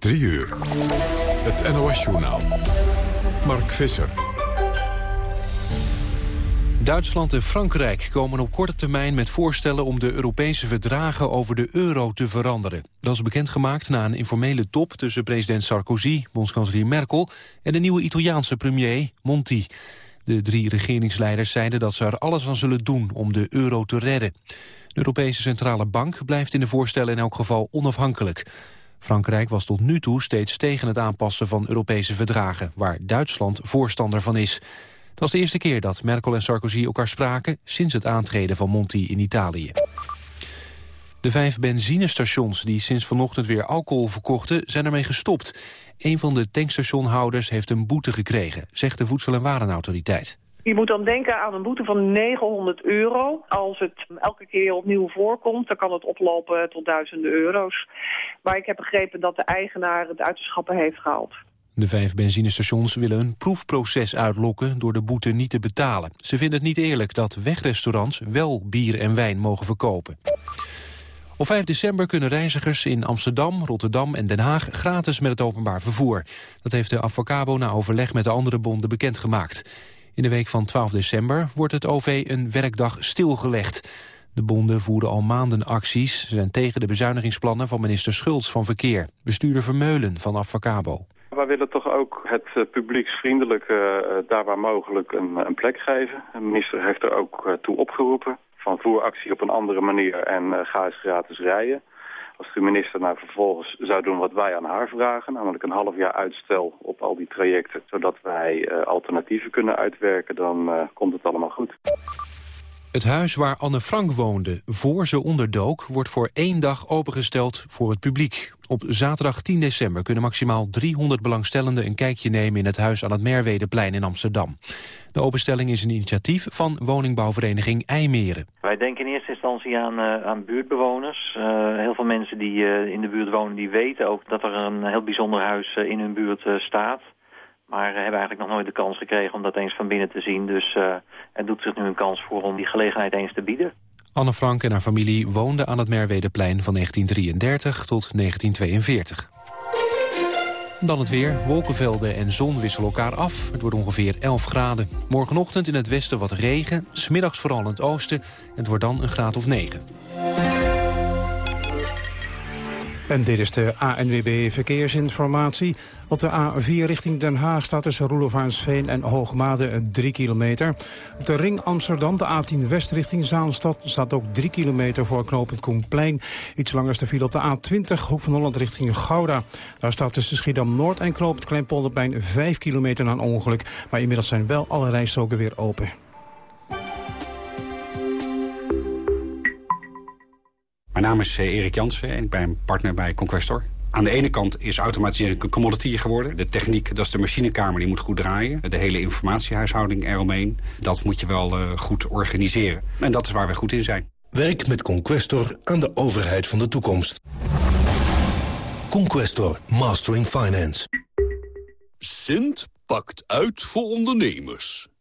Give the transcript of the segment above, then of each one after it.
3 uur. Het NOS-journaal. Mark Visser. Duitsland en Frankrijk komen op korte termijn met voorstellen om de Europese verdragen over de euro te veranderen. Dat is bekendgemaakt na een informele top tussen president Sarkozy, bondskanselier Merkel en de nieuwe Italiaanse premier Monti. De drie regeringsleiders zeiden dat ze er alles aan zullen doen om de euro te redden. De Europese Centrale Bank blijft in de voorstellen in elk geval onafhankelijk. Frankrijk was tot nu toe steeds tegen het aanpassen van Europese verdragen... waar Duitsland voorstander van is. Het was de eerste keer dat Merkel en Sarkozy elkaar spraken... sinds het aantreden van Monti in Italië. De vijf benzinestations die sinds vanochtend weer alcohol verkochten... zijn ermee gestopt. Een van de tankstationhouders heeft een boete gekregen... zegt de Voedsel- en Warenautoriteit. Je moet dan denken aan een boete van 900 euro. Als het elke keer opnieuw voorkomt, dan kan het oplopen tot duizenden euro's. Maar ik heb begrepen dat de eigenaar het uit de schappen heeft gehaald. De vijf benzinestations willen een proefproces uitlokken door de boete niet te betalen. Ze vinden het niet eerlijk dat wegrestaurants wel bier en wijn mogen verkopen. Op 5 december kunnen reizigers in Amsterdam, Rotterdam en Den Haag gratis met het openbaar vervoer. Dat heeft de Avocabo na overleg met de andere bonden bekendgemaakt. In de week van 12 december wordt het OV een werkdag stilgelegd. De bonden voeren al maanden acties. Ze zijn tegen de bezuinigingsplannen van minister Schultz van Verkeer. Bestuurder Vermeulen van Avocabo. Wij willen toch ook het uh, publieksvriendelijke uh, daar waar mogelijk een, een, plek geven. De minister heeft er ook toe opgeroepen. Van voer actie op een andere manier en ga eens gratis rijden. Als de minister nou vervolgens zou doen wat wij aan haar vragen... namelijk een half jaar uitstel op al die trajecten... zodat wij alternatieven kunnen uitwerken, dan komt het allemaal goed. Het huis waar Anne Frank woonde, voor ze onderdook... wordt voor één dag opengesteld voor het publiek. Op zaterdag 10 december kunnen maximaal 300 belangstellenden... een kijkje nemen in het huis aan het Merwedeplein in Amsterdam. De openstelling is een initiatief van woningbouwvereniging IJmeren. Wij denken in eerste instantie aan, uh, aan buurtbewoners. Uh, heel veel mensen die uh, in de buurt wonen, die weten ook... dat er een heel bijzonder huis in hun buurt staat... Maar hebben eigenlijk nog nooit de kans gekregen om dat eens van binnen te zien. Dus uh, er doet zich nu een kans voor om die gelegenheid eens te bieden. Anne Frank en haar familie woonden aan het Merwedeplein van 1933 tot 1942. Dan het weer. Wolkenvelden en zon wisselen elkaar af. Het wordt ongeveer 11 graden. Morgenochtend in het westen wat regen. Smiddags vooral in het oosten. Het wordt dan een graad of 9. En dit is de ANWB Verkeersinformatie. Op de A4 richting Den Haag staat tussen Roelofaansveen en Hoogmade 3 kilometer. Op de ring Amsterdam, de A10 West richting Zaanstad... staat ook 3 kilometer voor knooppunt Koenplein. Iets langer is de file op de A20, Hoek van Holland richting Gouda. Daar staat tussen Schiedam-Noord en knooppunt Kleinpolderplein 5 kilometer na een ongeluk. Maar inmiddels zijn wel alle rijstroken weer open. Mijn naam is Erik Jansen en ik ben partner bij Conquestor. Aan de ene kant is automatisering een commodity geworden. De techniek, dat is de machinekamer, die moet goed draaien. De hele informatiehuishouding eromheen, dat moet je wel uh, goed organiseren. En dat is waar we goed in zijn. Werk met Conquestor aan de overheid van de toekomst. Conquestor, Mastering Finance. Sint pakt uit voor ondernemers.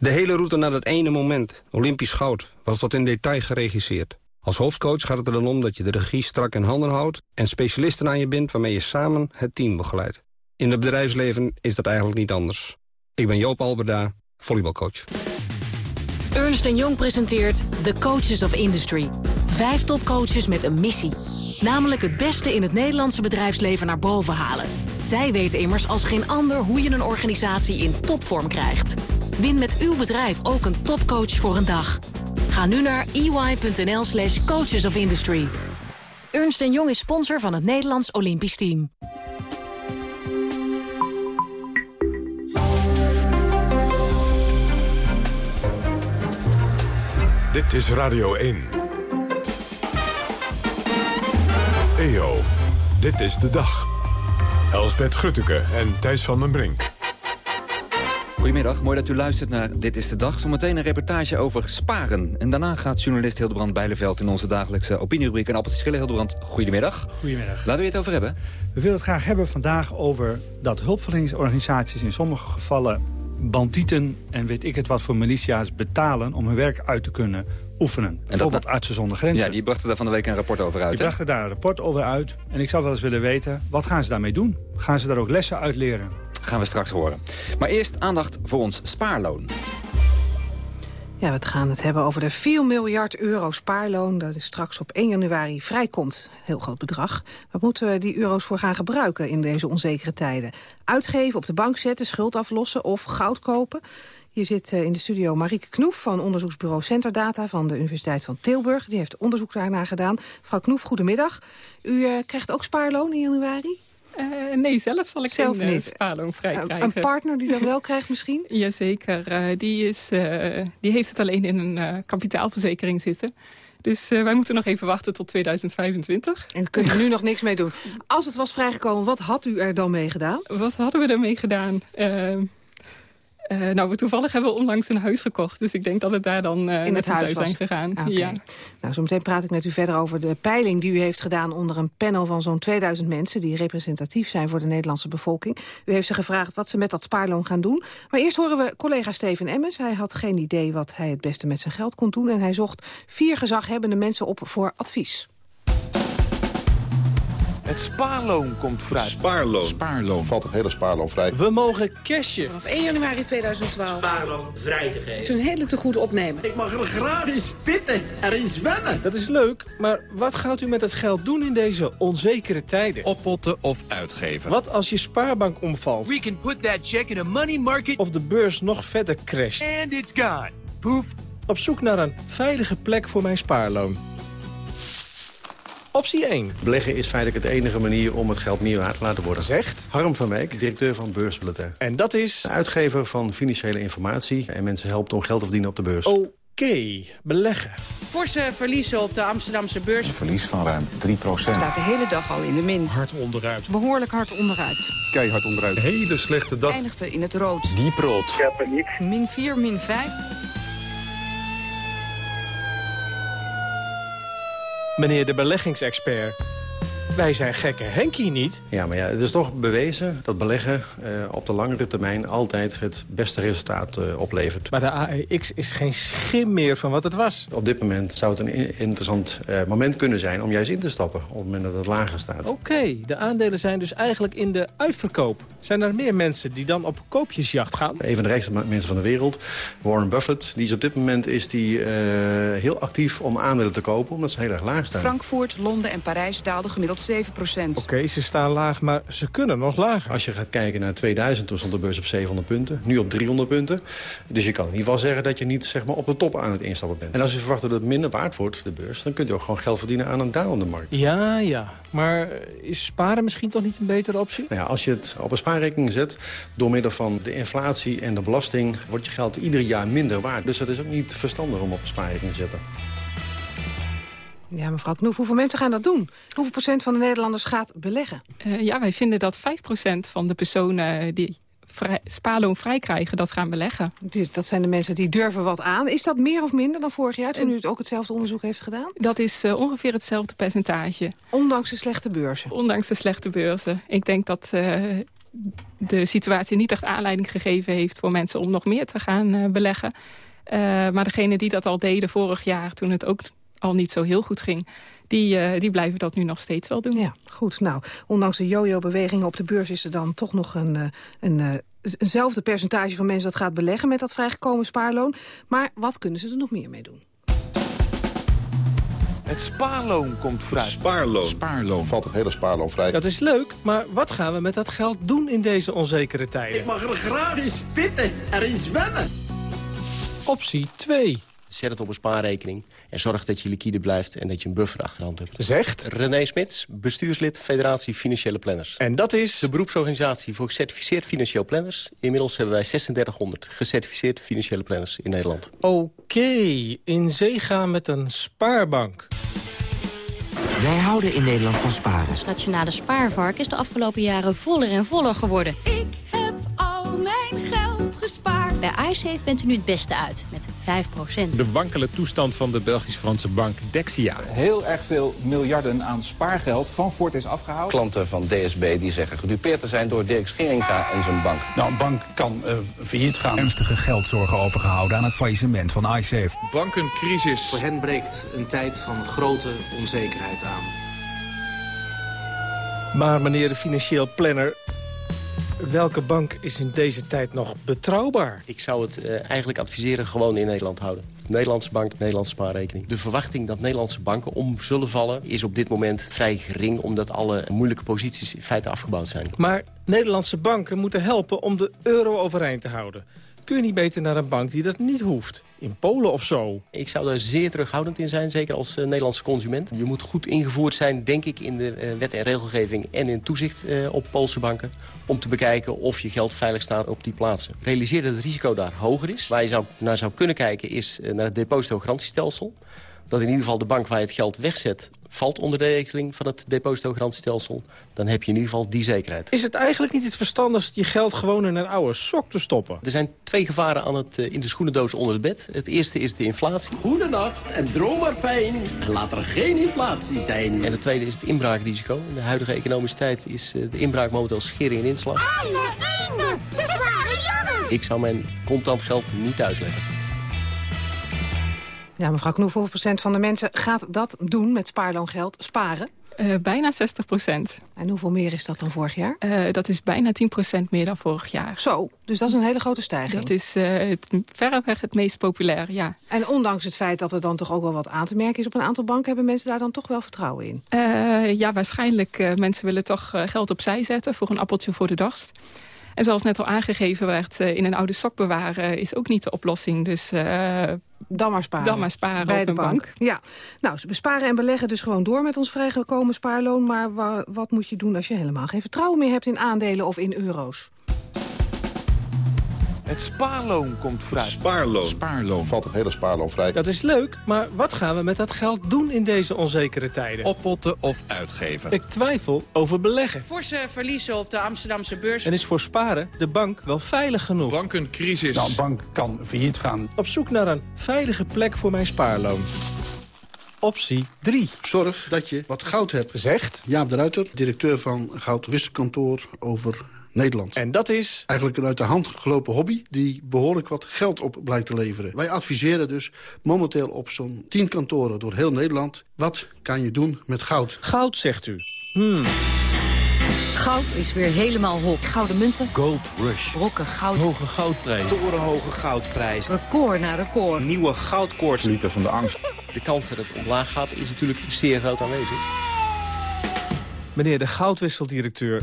De hele route naar dat ene moment, Olympisch goud, was tot in detail geregisseerd. Als hoofdcoach gaat het er dan om dat je de regie strak in handen houdt... en specialisten aan je bindt waarmee je samen het team begeleidt. In het bedrijfsleven is dat eigenlijk niet anders. Ik ben Joop Alberda, volleybalcoach. Ernst Jong presenteert The Coaches of Industry. Vijf topcoaches met een missie. Namelijk het beste in het Nederlandse bedrijfsleven naar boven halen. Zij weten immers als geen ander hoe je een organisatie in topvorm krijgt. Win met uw bedrijf ook een topcoach voor een dag. Ga nu naar ey.nl slash coaches of industry. Ernst Jong is sponsor van het Nederlands Olympisch Team. Dit is Radio 1. EO, dit is de dag. Elsbeth Grutteke en Thijs van den Brink. Goedemiddag, mooi dat u luistert naar Dit is de Dag. Zometeen een reportage over sparen. En daarna gaat journalist Hildebrand Bijleveld... in onze dagelijkse opinierubriek een appeltje schillen. Hildebrand, goedemiddag. Goedemiddag. Laten we het over hebben. We willen het graag hebben vandaag over dat hulpverleningsorganisaties... in sommige gevallen bandieten en weet ik het wat voor militia's betalen... om hun werk uit te kunnen oefenen. En Bijvoorbeeld dat, Artsen zonder Grenzen. Ja, die brachten daar van de week een rapport over uit. Die brachten daar een rapport over uit. En ik zou wel eens willen weten, wat gaan ze daarmee doen? Gaan ze daar ook lessen uit leren? Gaan we straks horen. Maar eerst aandacht voor ons spaarloon. Ja, we gaan het hebben over de 4 miljard euro spaarloon... dat is straks op 1 januari vrijkomt. Heel groot bedrag. Wat moeten we die euro's voor gaan gebruiken in deze onzekere tijden? Uitgeven, op de bank zetten, schuld aflossen of goud kopen? Hier zit eh, in de studio Marieke Knoef van onderzoeksbureau Centerdata... van de Universiteit van Tilburg. Die heeft onderzoek daarna gedaan. Mevrouw Knoef, goedemiddag. U uh, krijgt ook spaarloon in januari? Uh, nee, zelf zal ik zelf geen niet. spaarloon vrij krijgen. Een partner die dat wel krijgt misschien? Jazeker, die, is, die heeft het alleen in een kapitaalverzekering zitten. Dus wij moeten nog even wachten tot 2025. En daar kun je nu nog niks mee doen. Als het was vrijgekomen, wat had u er dan mee gedaan? Wat hadden we ermee gedaan? Uh, nou, we toevallig hebben we onlangs een huis gekocht. Dus ik denk dat het daar dan uh, In het huis zijn gegaan. Okay. Ja. Nou, zometeen praat ik met u verder over de peiling die u heeft gedaan... onder een panel van zo'n 2000 mensen... die representatief zijn voor de Nederlandse bevolking. U heeft ze gevraagd wat ze met dat spaarloon gaan doen. Maar eerst horen we collega Steven Emmens. Hij had geen idee wat hij het beste met zijn geld kon doen... en hij zocht vier gezaghebbende mensen op voor advies. Het spaarloon komt vrij. Spaarloon. Spaarloon. Valt het hele spaarloon vrij. We mogen cashen. Vanaf 1 januari 2012. Spaarloon vrij te geven. Een hele te goed opnemen. Ik mag er graag in spitten, erin zwemmen. Dat is leuk, maar wat gaat u met het geld doen in deze onzekere tijden? Oppotten of uitgeven. Wat als je spaarbank omvalt? We can put that check in a money market. Of de beurs nog verder crasht. And it's gone. Poef. Op zoek naar een veilige plek voor mijn spaarloon. Optie 1. Beleggen is feitelijk de enige manier om het geld meer waard te laten worden. Zegt? Harm van Wijk, directeur van Beursbulletin. En dat is? De uitgever van financiële informatie en mensen helpt om geld te verdienen op de beurs. Oké, beleggen. Forse verliezen op de Amsterdamse beurs. Een verlies van ruim 3% Staat de hele dag al in de min. Hard onderuit. Behoorlijk hard onderuit. Keihard onderuit. Hele slechte dag. Eindigde in het rood. Diep rood. Ik heb paniek. Min 4, min 5. Meneer de beleggingsexpert. Wij zijn gekke Henkie niet. Ja, maar ja, het is toch bewezen dat beleggen uh, op de langere termijn altijd het beste resultaat uh, oplevert. Maar de AEX is geen schim meer van wat het was. Op dit moment zou het een interessant uh, moment kunnen zijn om juist in te stappen. Op het moment dat het lager staat. Oké, okay, de aandelen zijn dus eigenlijk in de uitverkoop. Zijn er meer mensen die dan op koopjesjacht gaan? Een van de rijkste mensen van de wereld, Warren Buffett... die is op dit moment is die, heel actief om aandelen te kopen, omdat ze heel erg laag staan. Frankfurt, Londen en Parijs daalden gemiddeld 7 Oké, okay, ze staan laag, maar ze kunnen nog lager. Als je gaat kijken naar 2000, toen stond de beurs op 700 punten. Nu op 300 punten. Dus je kan in ieder geval zeggen dat je niet zeg maar, op de top aan het instappen bent. En als je verwacht dat het minder waard wordt, de beurs... dan kunt je ook gewoon geld verdienen aan een dalende markt. Ja, ja. Maar is sparen misschien toch niet een betere optie? Nou ja, als je het op een spaarrekening zet... door middel van de inflatie en de belasting... wordt je geld ieder jaar minder waard. Dus dat is ook niet verstandig om op een spaarrekening te zetten. Ja, mevrouw Knoef, hoeveel mensen gaan dat doen? Hoeveel procent van de Nederlanders gaat beleggen? Uh, ja, wij vinden dat 5 procent van de personen die vrij, spaarloon vrij krijgen, dat gaan beleggen. Dus dat zijn de mensen die durven wat aan. Is dat meer of minder dan vorig jaar, toen u het ook hetzelfde onderzoek heeft gedaan? Dat is uh, ongeveer hetzelfde percentage. Ondanks de slechte beurzen? Ondanks de slechte beurzen. Ik denk dat... Uh, de situatie niet echt aanleiding gegeven heeft voor mensen om nog meer te gaan uh, beleggen. maar degene die dat al deden vorig jaar, toen het ook al niet zo heel goed ging... Die, uh, die blijven dat nu nog steeds wel doen. Ja, goed. Nou, ondanks de yo-yo-beweging op de beurs... is er dan toch nog een, uh, een, uh, eenzelfde percentage van mensen dat gaat beleggen... met dat vrijgekomen spaarloon. Maar wat kunnen ze er nog meer mee doen? Het spaarloon komt vrij. Spaarloon. Spaarloon. Valt het hele spaarloon vrij. Dat is leuk, maar wat gaan we met dat geld doen in deze onzekere tijden? mag er graag in spitten, erin zwemmen. Optie 2. Zet het op een spaarrekening en zorg dat je liquide blijft... en dat je een buffer achterhand hebt. Zegt? René Smits, bestuurslid Federatie Financiële Planners. En dat is? De beroepsorganisatie voor gecertificeerd financieel planners. Inmiddels hebben wij 3600 gecertificeerd financiële planners in Nederland. Oké, in zee gaan met een spaarbank. Wij houden in Nederland van sparen. Ons nationale spaarvark is de afgelopen jaren voller en voller geworden. Ik gespaard. Bij iSafe bent u nu het beste uit, met 5%. De wankele toestand van de Belgisch-Franse bank Dexia. Heel erg veel miljarden aan spaargeld van Fort is afgehouden. Klanten van DSB die zeggen gedupeerd te zijn door Dirk Scheringa en zijn bank. Nou, een bank kan uh, failliet gaan. Ernstige geldzorgen overgehouden aan het faillissement van iSafe. Bankencrisis. Voor hen breekt een tijd van grote onzekerheid aan. Maar meneer de financieel planner, welke bank is in deze tijd nog betrouwbaar? Ik zou het uh, eigenlijk adviseren gewoon in Nederland houden. Nederlandse bank, Nederlandse spaarrekening. De verwachting dat Nederlandse banken om zullen vallen... is op dit moment vrij gering... omdat alle moeilijke posities in feite afgebouwd zijn. Maar Nederlandse banken moeten helpen om de euro overeind te houden. Kun je niet beter naar een bank die dat niet hoeft? In Polen of zo? Ik zou daar zeer terughoudend in zijn, zeker als uh, Nederlandse consument. Je moet goed ingevoerd zijn, denk ik, in de uh, wet en regelgeving... en in toezicht uh, op Poolse banken... om te bekijken of je geld veilig staat op die plaatsen. Realiseer dat het risico daar hoger is. Waar je naar zou kunnen kijken is naar het depositogarantiestelsel. Dat in ieder geval de bank waar je het geld wegzet valt onder de regeling van het depositogarantiestelsel... dan heb je in ieder geval die zekerheid. Is het eigenlijk niet het verstandigst je geld gewoon in een oude sok te stoppen? Er zijn twee gevaren aan het, uh, in de schoenendoos onder het bed. Het eerste is de inflatie. Goedenacht en droom maar fijn. En laat er geen inflatie zijn. En het tweede is het inbraakrisico. In de huidige economische tijd is uh, de inbraak momenteel schering en inslag. Alle eenden, de zware jongens! Ik zou mijn contant geld niet thuisleggen. Ja, mevrouw Knoef, hoeveel procent van de mensen gaat dat doen met spaarloongeld? Sparen? Uh, bijna 60 procent. En hoeveel meer is dat dan vorig jaar? Uh, dat is bijna 10 procent meer dan vorig jaar. Zo, dus dat is een hele grote stijging. Dat is uh, het, verreweg het meest populair, ja. En ondanks het feit dat er dan toch ook wel wat aan te merken is op een aantal banken... hebben mensen daar dan toch wel vertrouwen in? ja, waarschijnlijk. mensen willen toch geld opzij zetten voor een appeltje voor de dag. En zoals net al aangegeven werd, in een oude sok bewaren is ook niet de oplossing. Dus uh, dan maar sparen. Dan maar sparen bij op de een bank. bank. Ja, nou, ze besparen en beleggen dus gewoon door met ons vrijgekomen spaarloon. Maar wa wat moet je doen als je helemaal geen vertrouwen meer hebt in aandelen of in euro's? Het spaarloon komt vrij. Spaarloon. Spaarloon. Valt het hele spaarloon vrij. Dat is leuk, maar wat gaan we met dat geld doen in deze onzekere tijden? Oppotten of uitgeven? Ik twijfel over beleggen. Forse verliezen op de Amsterdamse beurs. En is voor sparen de bank wel veilig genoeg? Bankencrisis. Nou, een bank kan failliet gaan. Op zoek naar een veilige plek voor mijn spaarloon. Optie 3. Zorg dat je wat goud hebt. Zegt? Jaap de Ruiter, directeur van Goudwisselkantoor over Nederland. En dat is? Eigenlijk een uit de hand gelopen hobby die behoorlijk wat geld op blijkt te leveren. Wij adviseren dus momenteel op zo'n 10 kantoren door heel Nederland. Wat kan je doen met goud? Goud, zegt u. Hmm. Goud is weer helemaal hot. Gouden munten. Gold rush. Brokken goud. Hoge goudprijs. Torenhoge goudprijs. Record na record. Nieuwe goudkoorts. Liter van de angst. De kans dat het omlaag gaat is natuurlijk zeer groot aanwezig. Meneer de goudwisseldirecteur,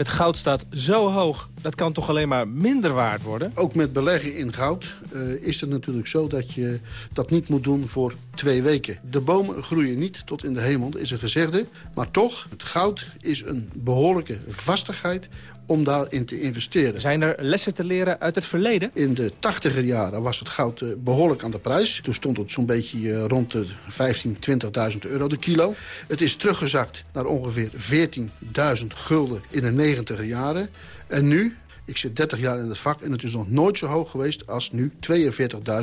het goud staat zo hoog, dat kan toch alleen maar minder waard worden? Ook met beleggen in goud uh, is het natuurlijk zo dat je dat niet moet doen voor twee weken. De bomen groeien niet tot in de hemel, is een gezegde. Maar toch, het goud is een behoorlijke vastigheid om daarin te investeren. Zijn er lessen te leren uit het verleden? In de tachtiger jaren was het goud uh, behoorlijk aan de prijs. Toen stond het zo'n beetje uh, rond de 15.000, 20.000 euro de kilo. Het is teruggezakt naar ongeveer 14.000 gulden in de negentiger jaren. En nu, ik zit 30 jaar in het vak en het is nog nooit zo hoog geweest als nu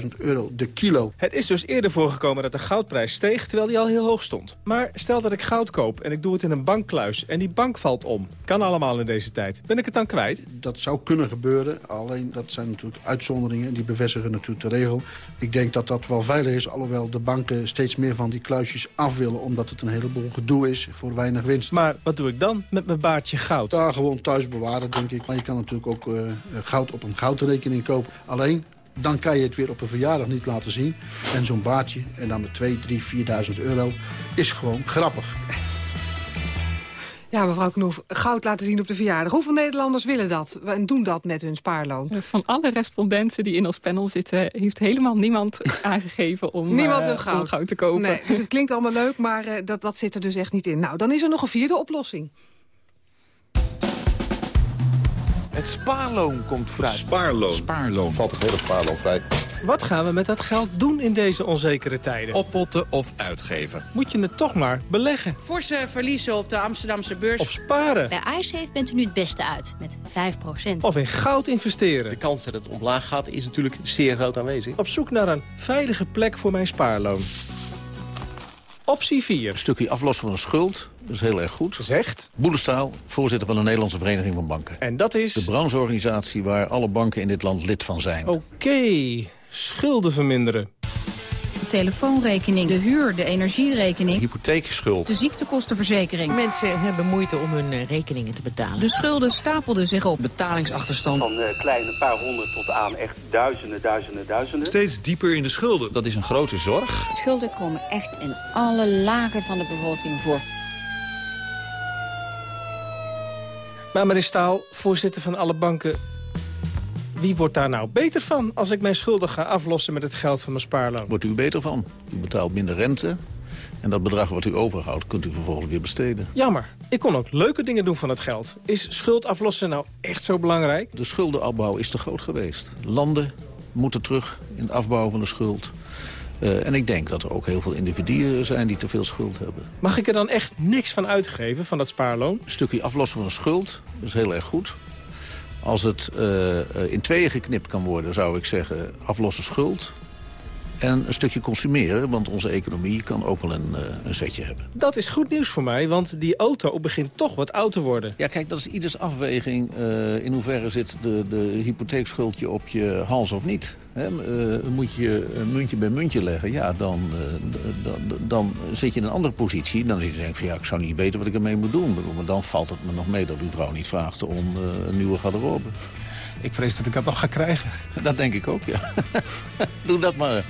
42.000 euro de kilo. Het is dus eerder voorgekomen dat de goudprijs steeg terwijl die al heel hoog stond. Maar stel dat ik goud koop en ik doe het in een bankkluis en die bank valt om. Kan allemaal in deze tijd. Ben ik het dan kwijt? Dat zou kunnen gebeuren, alleen dat zijn natuurlijk uitzonderingen. Die bevestigen natuurlijk de regel. Ik denk dat dat wel veilig is, alhoewel de banken steeds meer van die kluisjes af willen... omdat het een heleboel gedoe is voor weinig winst. Maar wat doe ik dan met mijn baardje goud? Daar gewoon thuis bewaren, denk ik. Maar je kan natuurlijk ook uh, goud op een goudrekening kopen. Alleen dan kan je het weer op een verjaardag niet laten zien. En zo'n baardje, en dan met 2, 3, 4.000 euro, is gewoon grappig. Ja, mevrouw Knoef, goud laten zien op de verjaardag. Hoeveel Nederlanders willen dat en doen dat met hun spaarloon? Van alle respondenten die in ons panel zitten... heeft helemaal niemand aangegeven om, niemand uh, wil goud. om goud te kopen. Nee, dus het klinkt allemaal leuk, maar uh, dat, dat zit er dus echt niet in. Nou, dan is er nog een vierde oplossing. Het spaarloon komt vrij. Spaarloon. Spaarloon. Valt het hele spaarloon vrij. Wat gaan we met dat geld doen in deze onzekere tijden? Oppotten of uitgeven? Moet je het toch maar beleggen? Forse verliezen op de Amsterdamse beurs. Of sparen? Bij iSafe bent u nu het beste uit, met 5%. Of in goud investeren? De kans dat het omlaag gaat is natuurlijk zeer groot aanwezig. Op zoek naar een veilige plek voor mijn spaarloon. Optie 4. Een stukje aflossen van een schuld, dat is heel erg goed. Zegt? Boelestaal, voorzitter van de Nederlandse Vereniging van Banken. En dat is? De brancheorganisatie waar alle banken in dit land lid van zijn. Oké, okay. schulden verminderen. De telefoonrekening, de huur, de energierekening... hypotheekschuld, de ziektekostenverzekering. Mensen hebben moeite om hun rekeningen te betalen. De schulden stapelden zich op. Betalingsachterstand. Van uh, kleine paar honderd tot aan echt duizenden, duizenden, duizenden. Steeds dieper in de schulden. Dat is een grote zorg. Schulden komen echt in alle lagen van de bevolking voor. Maar meneer Staal, voorzitter van alle banken... Wie wordt daar nou beter van als ik mijn schulden ga aflossen met het geld van mijn spaarloon? Wordt u beter van. U betaalt minder rente. En dat bedrag wat u overhoudt kunt u vervolgens weer besteden. Jammer. Ik kon ook leuke dingen doen van het geld. Is schuld aflossen nou echt zo belangrijk? De schuldenafbouw is te groot geweest. Landen moeten terug in het afbouwen van de schuld. Uh, en ik denk dat er ook heel veel individuen zijn die te veel schuld hebben. Mag ik er dan echt niks van uitgeven, van dat spaarloon? Een stukje aflossen van een schuld, is heel erg goed. Als het uh, in tweeën geknipt kan worden, zou ik zeggen aflossen schuld. En een stukje consumeren, want onze economie kan ook wel een, uh, een zetje hebben. Dat is goed nieuws voor mij, want die auto begint toch wat oud te worden. Ja, kijk, dat is ieders afweging. Uh, in hoeverre zit de, de hypotheekschuldje op je hals of niet? He, uh, moet je een muntje bij muntje leggen, ja, dan, dan, dan zit je in een andere positie. Dan denk je van, ja, ik zou niet weten wat ik ermee moet doen. Maar dan valt het me nog mee dat uw vrouw niet vraagt om een nieuwe garderobe. Ik vrees dat ik dat nog ga krijgen. Dat denk ik ook, ja. Doe dat maar.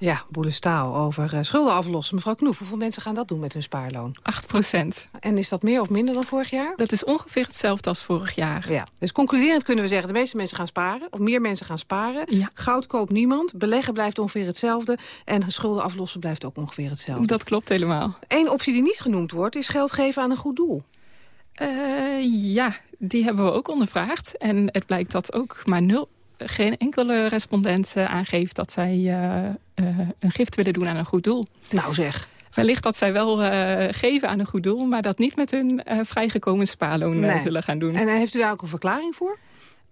Ja, boelestaal over uh, schulden aflossen. Mevrouw Knoef, hoeveel mensen gaan dat doen met hun spaarloon? 8 procent. En is dat meer of minder dan vorig jaar? Dat is ongeveer hetzelfde als vorig jaar. Ja, dus concluderend kunnen we zeggen... de meeste mensen gaan sparen, of meer mensen gaan sparen. Ja. Goud koopt niemand, beleggen blijft ongeveer hetzelfde... en schulden aflossen blijft ook ongeveer hetzelfde. Dat klopt helemaal. Eén optie die niet genoemd wordt, is geld geven aan een goed doel. Uh, ja, die hebben we ook ondervraagd. En het blijkt dat ook maar nul geen enkele respondent uh, aangeeft dat zij uh, uh, een gift willen doen aan een goed doel. Nou zeg. Wellicht dat zij wel geven aan een goed doel... maar dat niet met hun vrijgekomen spaarloon nee. zullen gaan doen. En heeft u daar ook een verklaring voor?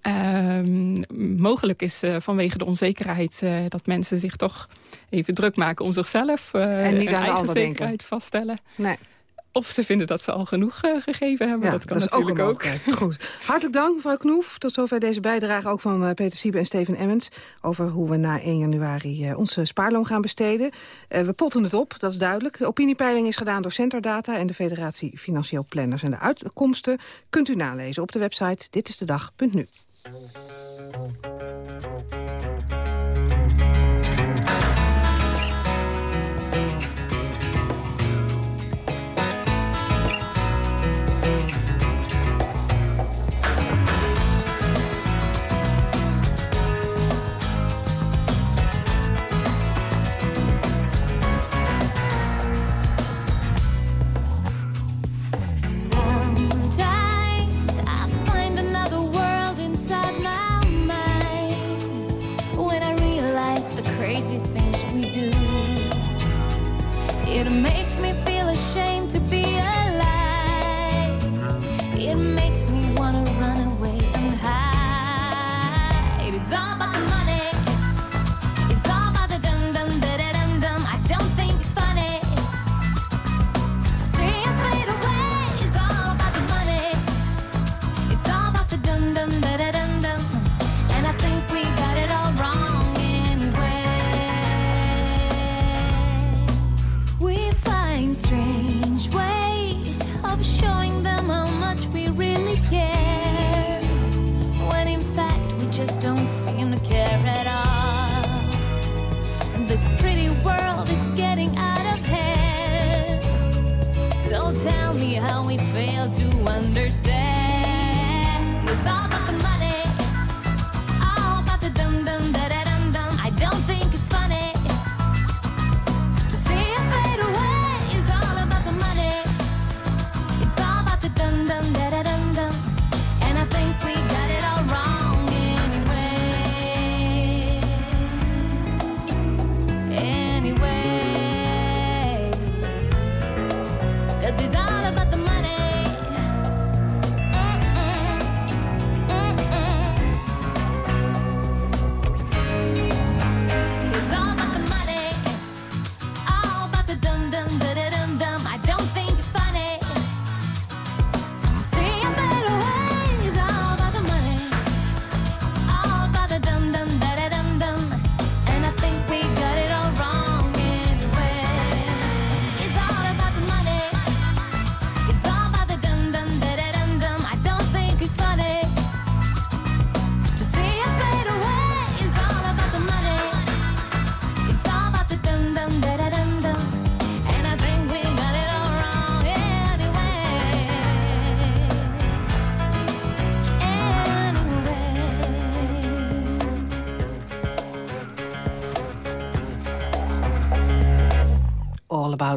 Ehm, mogelijk is vanwege de onzekerheid dat mensen zich toch even druk maken om zichzelf... en niet aan de ander zekerheid denken. vaststellen. Nee. Of ze vinden dat ze al genoeg uh, gegeven hebben. Ja, dat kan dat natuurlijk ook. ook. Goed. Hartelijk dank, mevrouw Knoef. Tot zover deze bijdrage ook van uh, Peter Siebe en Steven Emmens... over hoe we na 1 januari uh, onze spaarloon gaan besteden. we potten het op, dat is duidelijk. De opiniepeiling is gedaan door Centerdata en de Federatie Financieel Planners. En de uitkomsten kunt u nalezen op de website ditistedag.nu.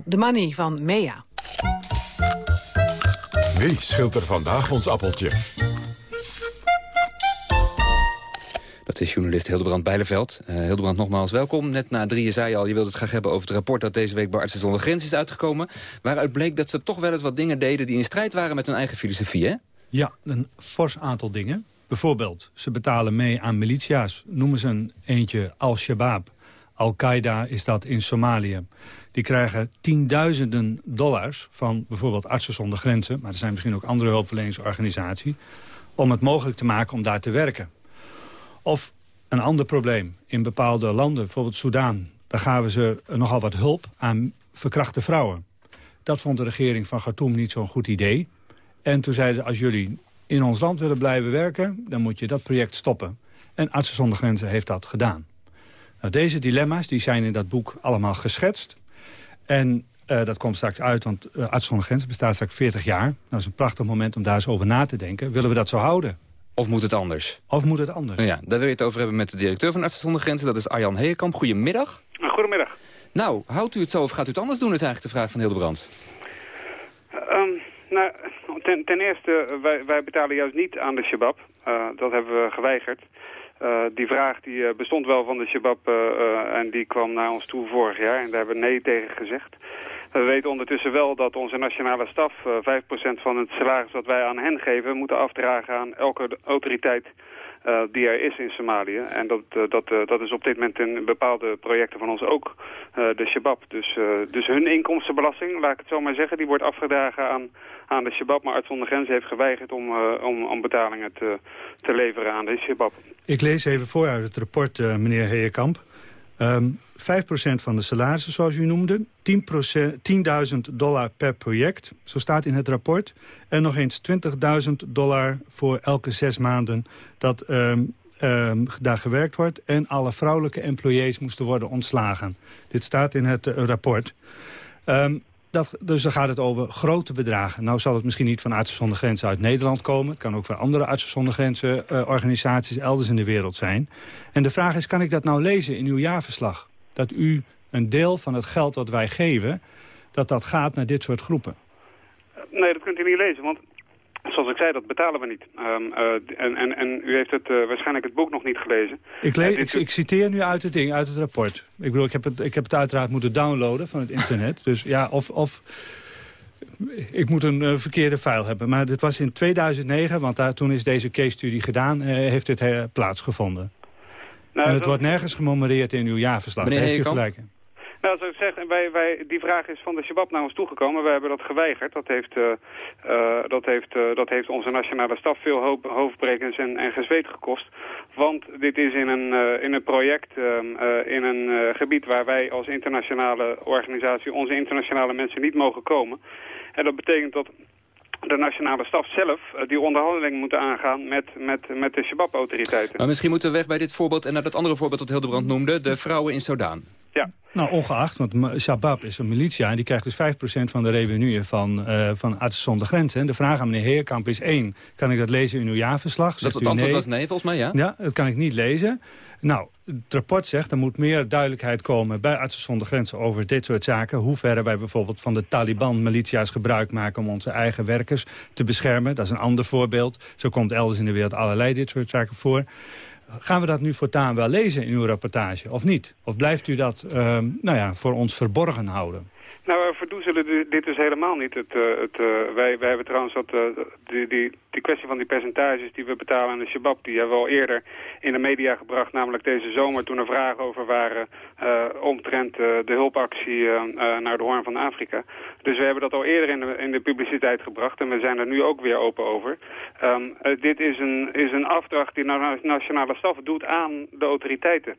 the Money van Mea. Wie schilt er vandaag ons appeltje? Dat is journalist Hildebrand Bijleveld. Uh, Hildebrand, nogmaals welkom. Net na drieën zei je al, je wilde het graag hebben over het rapport... dat deze week bij Artsen zonder Grens is uitgekomen. Waaruit bleek dat ze toch wel eens wat dingen deden... die in strijd waren met hun eigen filosofie, hè? Ja, een fors aantal dingen. Bijvoorbeeld, ze betalen mee aan militia's. Noemen ze een eentje Al-Shabaab. Al-Qaeda is dat in Somalië. Die krijgen tienduizenden dollars van bijvoorbeeld Artsen zonder Grenzen... maar er zijn misschien ook andere hulpverleningsorganisaties... om het mogelijk te maken om daar te werken. Of een ander probleem in bepaalde landen, bijvoorbeeld Soudaan... daar gaven ze nogal wat hulp aan verkrachte vrouwen. Dat vond de regering van Khartoum niet zo'n goed idee. En toen zeiden ze, als jullie in ons land willen blijven werken... dan moet je dat project stoppen. En Artsen zonder Grenzen heeft dat gedaan. Nou, deze dilemma's die zijn in dat boek allemaal geschetst. En uh, dat komt straks uit, want uh, Artsen zonder Grenzen bestaat straks 40 jaar. Dat is een prachtig moment om daar eens over na te denken. Willen we dat zo houden? Of moet het anders? Of moet het anders? Nou ja, daar wil je het over hebben met de directeur van Artsen zonder Grenzen. Dat is Arjan Heekamp. Goedemiddag. Goedemiddag. Nou, houdt u het zo of gaat u het anders doen? is eigenlijk de vraag van Hildebrand. Um, nou, ten, ten eerste, wij, wij, betalen juist niet aan de Shabab. Uh, dat hebben we geweigerd. Uh, die vraag die, uh, bestond wel van de Shabab en die kwam naar ons toe vorig jaar. En daar hebben we nee tegen gezegd. We weten ondertussen wel dat onze nationale staf 5% van het salaris wat wij aan hen geven... moeten afdragen aan elke autoriteit uh, die er is in Somalië. En dat, uh, dat, uh, dat is op dit moment in bepaalde projecten van ons ook de Shabab. Dus, dus hun inkomstenbelasting, laat ik het zo maar zeggen, die wordt afgedragen aan, aan de Shabab. Maar Arts zonder Grenzen heeft geweigerd om, om, om betalingen te, te leveren aan de Shabab. Ik lees even voor uit het rapport, meneer Heekamp. Um, 5% van de salarissen, zoals u noemde. 10.000 dollar per project, zo staat in het rapport. En nog eens 20.000 dollar voor elke zes maanden dat um, um, daar gewerkt wordt. En alle vrouwelijke employees moesten worden ontslagen. Dit staat in het uh, rapport. Um, dat, dus dan gaat het over grote bedragen. Nou zal het misschien niet van Artsen zonder Grenzen uit Nederland komen. Het kan ook van andere Artsen zonder Grenzen uh, organisaties elders in de wereld zijn. En de vraag is, kan ik dat nou lezen in uw jaarverslag? Dat u een deel van het geld dat wij geven, dat dat gaat naar dit soort groepen? Nee, dat kunt u niet lezen, want zoals ik zei, dat betalen we niet. Um, uh, en, en, en u heeft het, uh, waarschijnlijk het boek nog niet gelezen. Ik, le ik, ik, citeer nu uit het ding, uit het rapport. Ik bedoel, ik heb het, ik heb het uiteraard moeten downloaden van het internet. dus ja, of... of ik moet een uh, verkeerde file hebben. Maar dit was in 2009, want daar, toen is deze case-studie gedaan, heeft dit plaatsgevonden. Nou, en het wordt nergens gememoreerd in uw jaarverslag. Meneer heeft u gelijk in. Nou, zoals ik zeg, wij, wij, die vraag is van de Shabab naar ons toegekomen. Wij hebben dat geweigerd. Dat heeft, uh, uh, dat heeft, uh, dat heeft onze nationale staf veel ho hoofdbrekens en, en gezweet gekost. Want dit is in een, in een project, in een gebied waar wij als internationale organisatie, onze internationale mensen niet mogen komen. En dat betekent dat de nationale staf zelf die onderhandeling moeten aangaan met, met, met de Shabab-autoriteiten. Maar misschien moeten we weg bij dit voorbeeld en naar dat andere voorbeeld dat Hildebrand noemde, de vrouwen in Sodaan. Ja. Nou, ongeacht, want Shabab is een militia... en die krijgt dus 5% van de revenue van, eh van Artsen zonder Grenzen. En de vraag aan meneer Heerkamp is één... kan ik dat lezen in uw jaarverslag? Dat Zegt het u antwoord nee? was nee, volgens mij, ja. Ja, dat kan ik niet lezen. Nou, het rapport zegt er moet meer duidelijkheid komen bij Artsen zonder Grenzen over dit soort zaken. Hoe ver wij bijvoorbeeld van de Taliban-militia's gebruik maken om onze eigen werkers te beschermen. Dat is een ander voorbeeld. Zo komt elders in de wereld allerlei dit soort zaken voor. Gaan we dat nu voortaan wel lezen in uw rapportage of niet? Of blijft u dat ehm, nou ja, voor ons verborgen houden? Nou, we verdoezelen di- dit dus helemaal niet. Het, eh, het, eh, wij, wij hebben trouwens dat, eh, die, die, die kwestie van die percentages die we betalen aan de Shabab... die hebben we al eerder in de media gebracht, namelijk deze zomer... toen er vragen over waren eh, omtrent eh, de hulpactie eh, eh, naar de Hoorn van Afrika. Dus we hebben dat al eerder in de, in de publiciteit gebracht... en we zijn er nu ook weer open over. Ehm, eh, dit is een, is een afdracht die de nationale staf doet aan de autoriteiten.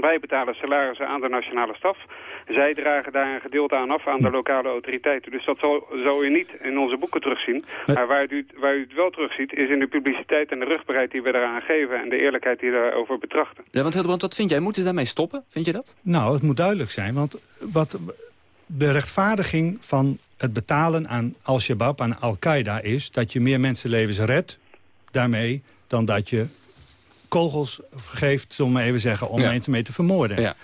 Wij betalen salarissen aan de nationale staf. Zij dragen daar een gedeelte aan af aan de lokale autoriteiten. Dus dat zal, zal u niet in onze boeken terugzien. Maar waar u, waar u het wel terugziet is in de publiciteit en de rugbaarheid die we daaraan geven... en de eerlijkheid die we daarover betrachten. Ja, want Hildebrand, wat vind jij? Moeten ze daarmee stoppen? Vind je dat? Nou, het moet duidelijk zijn, want wat de rechtvaardiging van het betalen aan Al-Shabaab, aan Al-Qaeda is... dat je meer mensenlevens redt daarmee dan dat je kogels geeft, zullen we maar even zeggen, om Ja. mensen mee te vermoorden. Ja.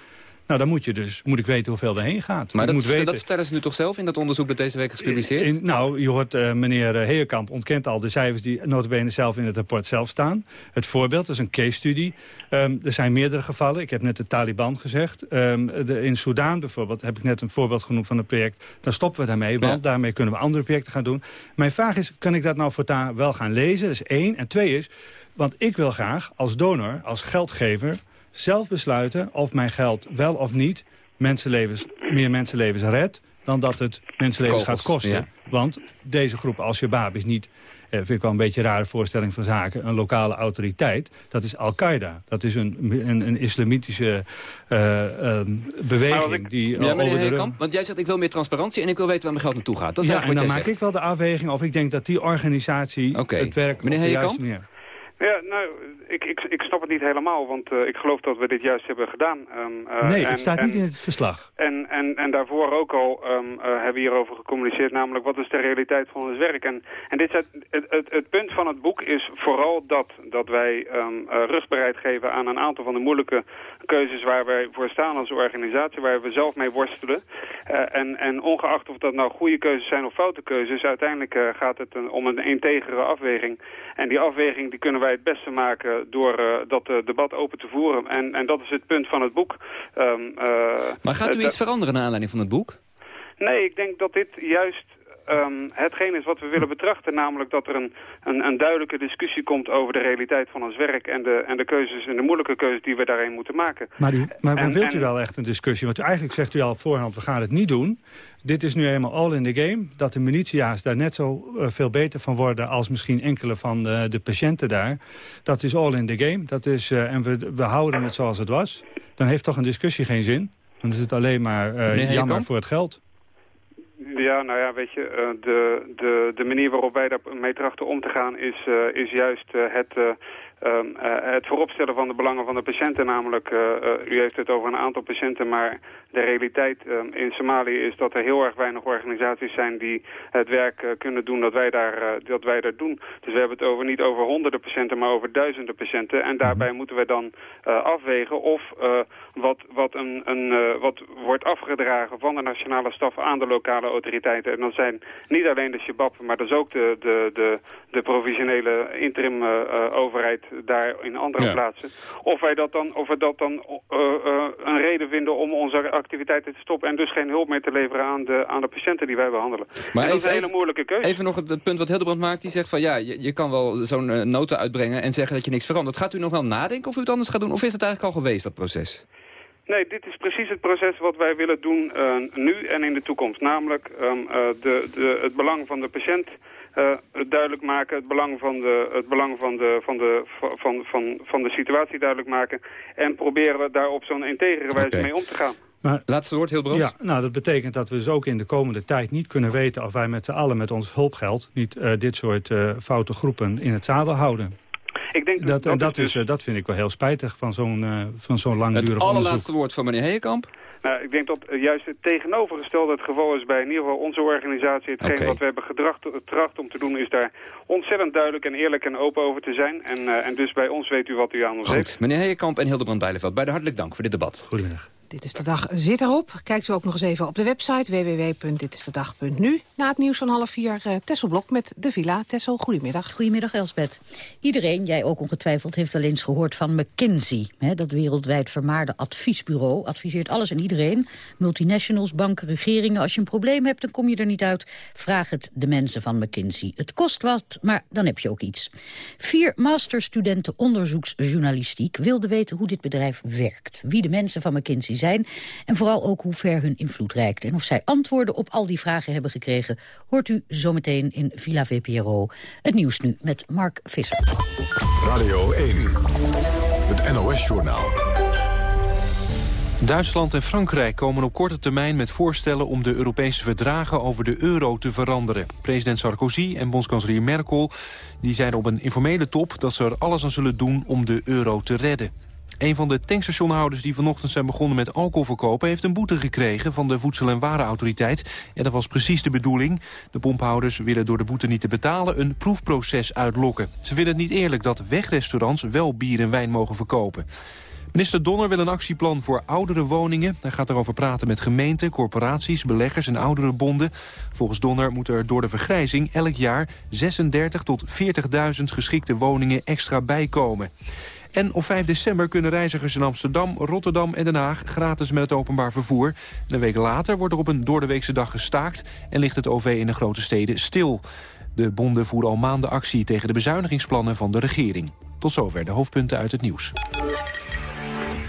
Nou, dan moet je dus moet ik weten hoeveel erheen gaat. Maar dat, moet weten, dat vertellen ze nu toch zelf in dat onderzoek dat deze week is gepubliceerd? in, nou, je hoort eh, meneer eh, Heerkamp ontkent al de cijfers die notabene zelf in het rapport zelf staan. Het voorbeeld is een case study. Ehm, er zijn meerdere gevallen. Ik heb net de Taliban gezegd. Ehm, de, in Soudaan bijvoorbeeld heb ik net een voorbeeld genoemd van een project. Dan stoppen we daarmee, want daarmee kunnen we andere projecten gaan doen. Mijn vraag is, kan ik dat nou voortaan wel gaan lezen? Dat is één. En twee is, want ik wil graag als donor, als geldgever... zelf besluiten of mijn geld wel of niet mensenlevens, meer mensenlevens redt... dan dat het mensenlevens Kogels, gaat kosten. ja. Want deze groep Al-Shabaab is niet... Eh, vind ik wel een beetje een rare voorstelling van zaken. Een lokale autoriteit, dat is Al-Qaeda. Dat is een, een, een islamitische eh, ehm, beweging die ja, over meneer Heerkamp, want jij zegt ik wil meer transparantie en ik wil weten waar mijn geld naartoe gaat. Dat is ja, en dan maak ik wel de afweging of ik denk dat die organisatie het werk Meneer op Ja, nou, ik, ik, ik snap het niet helemaal, want eh, ik geloof dat we dit juist hebben gedaan. Ehm, eh, nee, en- het staat en- niet in het verslag. En, en, en daarvoor ook al ehm, eh, hebben we hierover gecommuniceerd, namelijk wat is de realiteit van ons werk. En, en dit is het, het, het, het punt van het boek is vooral dat, dat wij ehm eh, rugbaarheid geven aan een aantal van de moeilijke keuzes waar wij voor staan als organisatie, waar we zelf mee worstelen. Eh, en, en ongeacht of dat nou goede keuzes zijn of foute keuzes, uiteindelijk eh, gaat het een- om een integere afweging. En die afweging die kunnen wij het beste maken door eh, dat debat open te voeren. En, en dat is het punt van het boek. Ehm, eh, Maar gaat u iets veranderen naar aanleiding van het boek? Nee, ik denk dat dit juist ehm, hetgeen is wat we willen betrachten. Namelijk dat er een, een, een duidelijke discussie komt over de realiteit van ons werk... en de, en de keuzes en de moeilijke keuzes die we daarin moeten maken. Maar, u, maar, maar En- wilt u en- wel echt een discussie? Want u eigenlijk zegt u al op voorhand, we gaan het niet doen. Dit is nu helemaal all in the game. Dat de militia's daar net zo eh, veel beter van worden... als misschien enkele van de, de patiënten daar. Dat is all in the game. Dat is, eh, en we, we houden het zoals het was. Dan heeft toch een discussie geen zin? Dan is het alleen maar eh, jammer voor het geld. Ja, nou ja, weet je, eh, de, de, de manier waarop wij daarmee trachten om te gaan is, eh, is juist eh, het, het vooropstellen van de belangen van de patiënten. Namelijk, eh, eh, u heeft het over een aantal patiënten, maar de realiteit ehm, in Somalië is dat er heel erg weinig organisaties zijn die het werk eh, kunnen doen dat wij, daar, eh, dat wij daar doen. Dus we hebben het over, niet over honderden patiënten, maar over duizenden patiënten. En daarbij moeten we dan eh, afwegen of eh, wat, wat, een, een, eh, wat wordt afgedragen van de nationale staf aan de lokale autoriteiten. En dat zijn niet alleen de Shabab, maar dat is ook de, de, de, de provisionele interim eh, eh, overheid daar in andere Ja. plaatsen. Of wij dat dan, of we dat dan eh, eh, een reden vinden om onze activiteiten te stoppen en dus geen hulp meer te leveren aan de, aan de patiënten die wij behandelen. Maar en dat is even- een hele moeilijke keuze. Even nog het, het punt wat Hildebrand maakt. Die zegt van ja, je, je kan wel zo'n eh, nota uitbrengen en zeggen dat je niks verandert. Gaat u nog wel nadenken of u het anders gaat doen? Of is het eigenlijk al geweest, dat proces? Nee, dit is precies het proces wat wij willen doen nu en in de toekomst. Namelijk ehm, eh, de, de, het belang van de patiënt duidelijk maken, het belang van de, het belang van de, van, de, van, van, van de situatie duidelijk maken. En proberen we daar op zo'n integere wijze mee om te gaan. Maar, Laatste woord, Hildebrand. ja, nou, dat betekent dat we dus ook in de komende tijd niet kunnen weten... of wij met z'n allen met ons hulpgeld niet eh, dit soort eh, foute groepen in het zadel houden. Ik denk Dat, en dat, is is, eh, dat vind ik wel heel spijtig van zo'n eh, van zo'n Het langdurig allerlaatste onderzoek. woord van meneer Heekamp. Nou, ik denk dat juist het tegenovergestelde het geval is bij in ieder geval onze organisatie. Hetgeen wat we hebben gedracht, getracht om te doen is daar ontzettend duidelijk en eerlijk en open over te zijn. En, eh, en dus bij ons weet u wat u aan ons heeft. Goed, meneer Heijenkamp en Hildebrand Bijleveld, beide hartelijk dank voor dit debat. Goedemiddag. Dit is de dag zit erop. Kijkt u ook nog eens even op de website www.ditistedag.nu. Na het nieuws van half vier uh, met de Villa. Tessel, goedemiddag. Goedemiddag Elsbeth. Iedereen, jij ook ongetwijfeld, heeft wel eens gehoord van McKinsey. Hè, dat wereldwijd vermaarde adviesbureau. Adviseert alles en iedereen. Multinationals, banken, regeringen. Als je een probleem hebt, dan kom je er niet uit. Vraag het de mensen van McKinsey. Het kost wat, maar dan heb je ook iets. Vier masterstudenten onderzoeksjournalistiek wilden weten hoe dit bedrijf werkt. Wie de mensen van McKinsey zijn en vooral ook hoe ver hun invloed reikt. En of zij antwoorden op al die vragen hebben gekregen... hoort u zometeen in Villa VPRO. Het nieuws nu met Mark Visser. Radio 1, het NOS-journaal. Duitsland en Frankrijk komen op korte termijn met voorstellen om de Europese verdragen over de euro te veranderen. President Sarkozy en bondskanselier Merkel die zeiden op een informele top dat ze er alles aan zullen doen om de euro te redden. Een van de tankstationhouders die vanochtend zijn begonnen met alcohol verkopen... heeft een boete gekregen van de Voedsel- en Warenautoriteit. En dat was precies de bedoeling. De pomphouders willen door de boete niet te betalen een proefproces uitlokken. Ze vinden het niet eerlijk dat wegrestaurants wel bier en wijn mogen verkopen. Minister Donner wil een actieplan voor oudere woningen. Hij gaat erover praten met gemeenten, corporaties, beleggers en ouderenbonden. Volgens Donner moeten er door de vergrijzing elk jaar 36 tot 40.000 geschikte woningen extra bijkomen. En op 5 december kunnen reizigers in Amsterdam, Rotterdam en Den Haag gratis met het openbaar vervoer. En een week later wordt er op een doordeweekse dag gestaakt en ligt het OV in de grote steden stil. De bonden voeren al maanden actie tegen de bezuinigingsplannen van de regering. Tot zover de hoofdpunten uit het nieuws.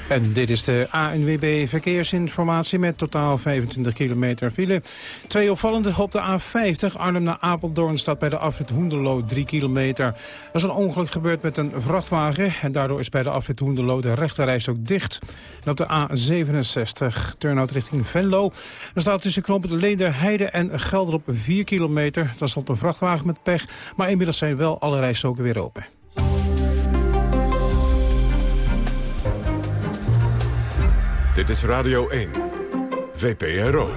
En dit is de ANWB Verkeersinformatie met totaal 25 kilometer file. Twee opvallende op de A50. Arnhem naar Apeldoorn staat bij de afrit Hoenderloo 3 kilometer. Er is een ongeluk gebeurd met een vrachtwagen. En daardoor is bij de afrit Hoenderloo de rechterreis ook dicht. En op de A67 turnout richting Venlo. Er staat tussen knopen de Leender, Heide en Gelder op 4 kilometer. Daar stond een vrachtwagen met pech. Maar inmiddels zijn wel alle rijstroken weer open. Dit is Radio 1, VPRO.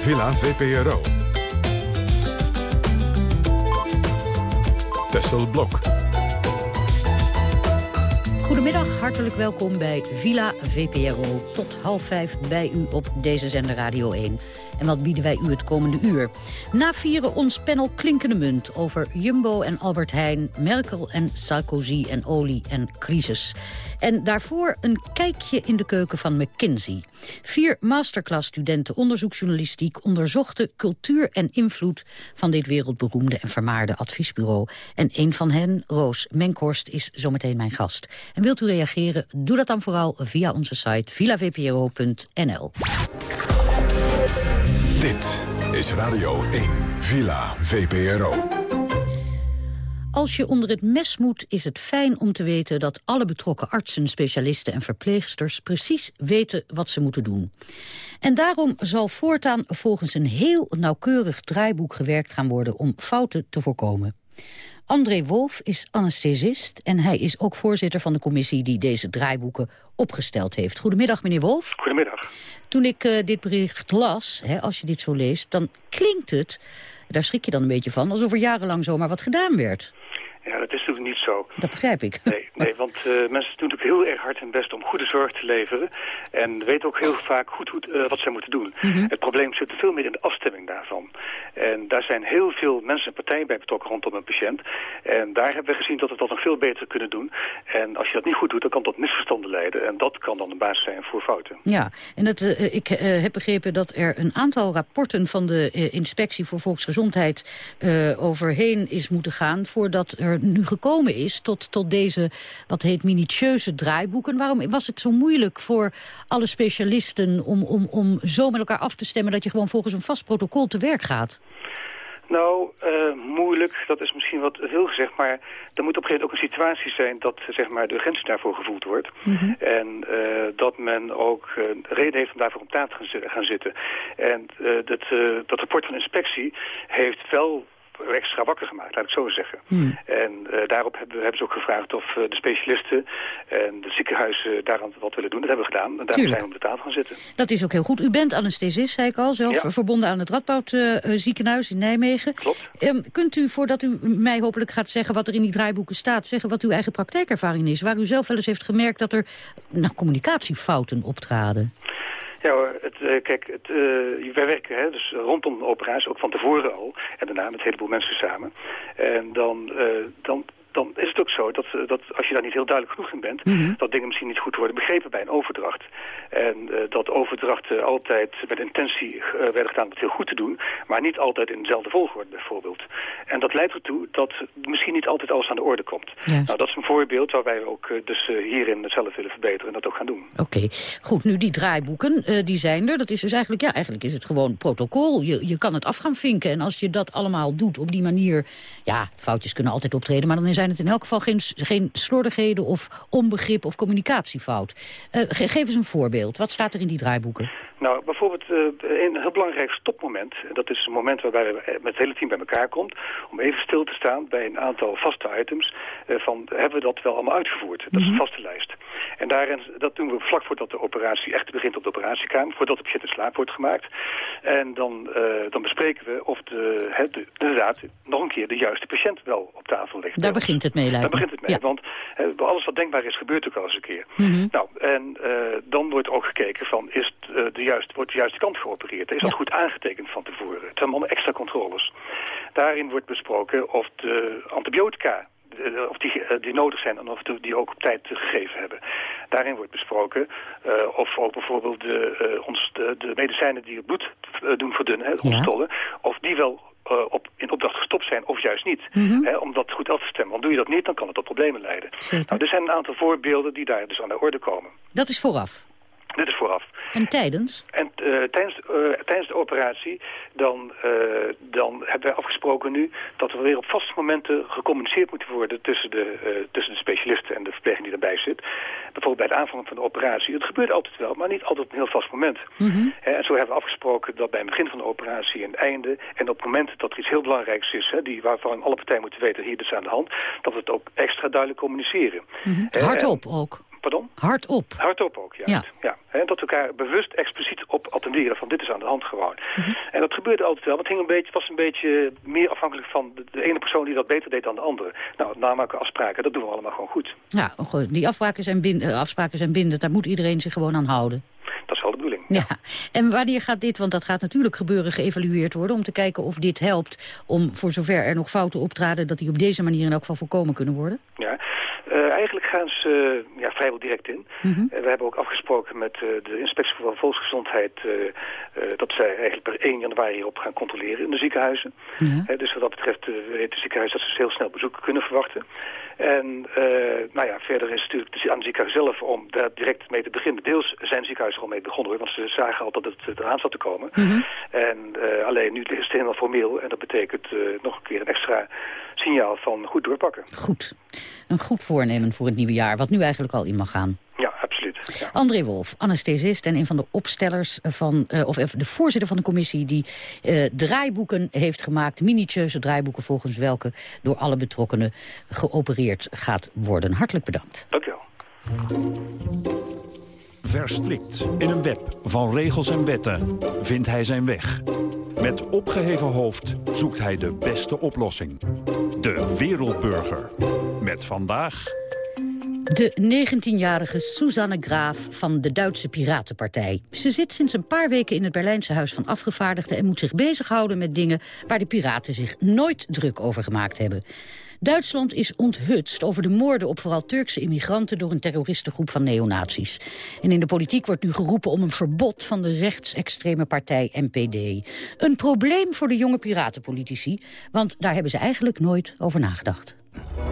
Villa VPRO. Tessel Blok. Goedemiddag, hartelijk welkom bij Villa VPRO. Tot half vijf bij u op deze zender Radio 1. En wat bieden wij u het komende uur? Na vieren ons panel Klinkende Munt over Jumbo en Albert Heijn... Merkel en Sarkozy en olie en crisis. En daarvoor een kijkje in de keuken van McKinsey. Vier masterclass-studenten onderzoeksjournalistiek... onderzochten cultuur en invloed van dit wereldberoemde en vermaarde adviesbureau. En een van hen, Roos Menkhorst, is zometeen mijn gast. En wilt u reageren? Doe dat dan vooral via onze site villavpro.nl. Dit is Radio 1, Villa VPRO. Als je onder het mes moet, is het fijn om te weten dat alle betrokken artsen, specialisten en verpleegsters precies weten wat ze moeten doen. En daarom zal voortaan volgens een heel nauwkeurig draaiboek gewerkt gaan worden om fouten te voorkomen. André Wolf is anesthesist en hij is ook voorzitter van de commissie die deze draaiboeken opgesteld heeft. Goedemiddag meneer Wolf. Goedemiddag. Toen ik uh, dit bericht las, hè, als je dit zo leest, dan klinkt het, daar schrik je dan een beetje van, alsof er jarenlang zomaar wat gedaan werd. Ja, dat is natuurlijk niet zo. Dat begrijp ik. Nee, nee want uh, mensen doen natuurlijk heel erg hard hun best om goede zorg te leveren. En weten ook heel vaak goed hoe, uh, wat zij moeten doen. Mm -hmm. Het probleem zit veel meer in de afstemming daarvan. En daar zijn heel veel mensen en partijen bij betrokken rondom een patiënt. En daar hebben we gezien dat we dat nog veel beter kunnen doen. En als je dat niet goed doet, dan kan dat misverstanden leiden. En dat kan dan een basis zijn voor fouten. Ja, en dat, uh, ik heb begrepen dat er een aantal rapporten van de Inspectie voor Volksgezondheid overheen is moeten gaan voordat er nu gekomen is tot, tot deze, wat heet, minutieuze draaiboeken. Waarom was het zo moeilijk voor alle specialisten om, om, om zo met elkaar af te stemmen dat je gewoon volgens een vast protocol te werk gaat? Nou, uh, moeilijk, dat is misschien wat veel gezegd, maar er moet op een gegeven moment ook een situatie zijn dat zeg maar, de urgentie daarvoor gevoeld wordt. Mm -hmm. En uh, dat men ook uh, reden heeft om daarvoor op taart te gaan, gaan zitten. En dat, dat rapport van inspectie heeft wel extra wakker gemaakt, laat ik zo zeggen. Hmm. En eh, daarop hebben, hebben ze ook gevraagd of eh, de specialisten en de ziekenhuizen daaraan wat willen doen. Dat hebben we gedaan. En Tuurlijk. zijn we op de tafel gaan zitten. Dat is ook heel goed. U bent anesthesist, zei ik al, zelf Ja. verbonden aan het Radboud eh, ziekenhuis in Nijmegen. Klopt. Ehm, kunt u, voordat u mij hopelijk gaat zeggen wat er in die draaiboeken staat... zeggen wat uw eigen praktijkervaring is? Waar u zelf wel eens heeft gemerkt dat er nou, communicatiefouten optraden? Ja hoor, het, eh, kijk, het, eh, wij werken hè, dus rondom de operatie, ook van tevoren al. En daarna met een heleboel mensen samen. En dan, eh, dan, dan is het ook zo dat, eh, dat als je daar niet heel duidelijk genoeg in bent... Mhm. dat dingen misschien niet goed worden begrepen bij een overdracht. En eh, dat overdrachten altijd met intentie eh, werden gedaan om het heel goed te doen... maar niet altijd in dezelfde volgorde bijvoorbeeld. En dat leidt ertoe dat misschien niet altijd alles aan de orde komt. Nou, dat is een voorbeeld waar wij ook dus hierin het zelf willen verbeteren en dat ook gaan doen. Oké, goed. Nu die draaiboeken, die zijn er. Dat is dus eigenlijk, ja, eigenlijk is het gewoon protocol. Je, je kan het af gaan vinken. En als je dat allemaal doet op die manier... Ja, foutjes kunnen altijd optreden. Maar dan zijn het in elk geval geen, geen slordigheden of onbegrip of communicatiefout. Eh, ge- geef eens een voorbeeld. Wat staat er in die draaiboeken? Nou, bijvoorbeeld eh, een heel belangrijk stopmoment. Dat is een moment waarbij we met het hele team bij elkaar komt... om even stil te staan bij een aantal vaste items... eh, van hebben we dat wel allemaal uitgevoerd? Dat is een vaste lijst. En daarin, dat doen we vlak voordat de operatie echt begint op de operatiekamer... voordat de patiënt in slaap wordt gemaakt. En dan, eh, dan bespreken we of de, de, inderdaad nog een keer de juiste patiënt wel op tafel ligt. Daar begint het mee, lijkt Daar begint het mee, want alles wat denkbaar is gebeurt ook wel eens een keer. Mhm. Nou, en eh, dan wordt ook gekeken van, is eh, de juiste, wordt de juiste kant geopereerd? Is dat goed aangetekend van tevoren? Het zijn allemaal extra controles. Daarin wordt besproken of de antibiotica eh, of die, eh, die nodig zijn en of die ook op tijd eh, gegeven hebben. Daarin wordt besproken eh, of ook bijvoorbeeld de, eh, ons, de, de medicijnen die het bloed eh, doen verdunnen, hè, onze Ja. tollen, of die wel eh, op, in opdracht gestopt zijn of juist niet. Mhm. Hè, om dat goed af te stemmen. Want doe je dat niet, dan kan het tot problemen leiden. Zeker. Nou, er zijn een aantal voorbeelden die daar dus aan de orde komen. Dat is vooraf. Dit is vooraf. En tijdens? En eh, tijdens, eh, tijdens de operatie dan, eh, dan hebben wij afgesproken nu dat er weer op vaste momenten gecommuniceerd moet worden tussen de, tussen de specialisten en de verpleging die erbij zit. Bijvoorbeeld bij de aanvang van de operatie. Het gebeurt altijd wel, maar niet altijd op een heel vast moment. Hè, en zo hebben we afgesproken dat bij het begin van de operatie en het einde... en op het moment dat er iets heel belangrijks is... Hè, die, waarvan alle partijen moeten weten, hier is aan de hand... dat we het ook extra duidelijk communiceren. Hè, Hardop en- ook. Pardon? Hardop. Hardop ook, juist. Ja. Hè, dat we elkaar bewust expliciet op attenderen van dit is aan de hand gewoon. En dat gebeurde altijd wel, want het hing een beetje, was een beetje meer afhankelijk van de, ene persoon die dat beter deed dan de andere. Nou, namaken afspraken, dat doen we allemaal gewoon goed. Ja, goed. die afspraken zijn, eh, afspraken zijn bindend. Daar moet iedereen zich gewoon aan houden. Dat is wel de bedoeling. Ja, en wanneer gaat dit, want dat gaat natuurlijk gebeuren, geëvalueerd worden... om te kijken of dit helpt om voor zover er nog fouten optraden... dat die op deze manier in elk geval voorkomen kunnen worden? Ja. Eh, eigenlijk gaan ze eh, ja, vrijwel direct in. Mhm. Eh, we hebben ook afgesproken met de inspectie voor volksgezondheid... dat zij eigenlijk per 1 januari hierop gaan controleren in de ziekenhuizen. Dus wat dat betreft weet het ziekenhuis dat ze heel snel bezoek kunnen verwachten. En nou ja, verder is het natuurlijk aan het ziekenhuis zelf om daar direct mee te beginnen. Deels zijn ziekenhuizen al mee begonnen hoor, want ze zagen al dat het eraan zat te komen. En eh, alleen nu is het helemaal formeel en dat betekent nog een keer een extra signaal van goed doorpakken. Goed. Een goed voornemen voor het nieuwe jaar, wat nu eigenlijk al in mag gaan. Ja, absoluut. Ja. André Wolf, anesthesist en een van de opstellers van, eh, of even de voorzitter van de commissie die eh, draaiboeken heeft gemaakt, minutieuze draaiboeken volgens welke door alle betrokkenen geopereerd gaat worden. Hartelijk bedankt. Dank u wel. Verstrikt in een web van regels en wetten vindt hij zijn weg. Met opgeheven hoofd zoekt hij de beste oplossing. De wereldburger. Met vandaag... De 19-jarige Susanne Graaf van de Duitse Piratenpartij. Ze zit sinds een paar weken in het Berlijnse Huis van Afgevaardigden... en moet zich bezighouden met dingen waar de piraten zich nooit druk over gemaakt hebben. Duitsland is onthutst over de moorden op vooral Turkse immigranten... door een terroristengroep van neonazies. En in de politiek wordt nu geroepen om een verbod van de rechtsextreme partij NPD. Een probleem voor de jonge piratenpolitici, want daar hebben ze eigenlijk nooit over nagedacht.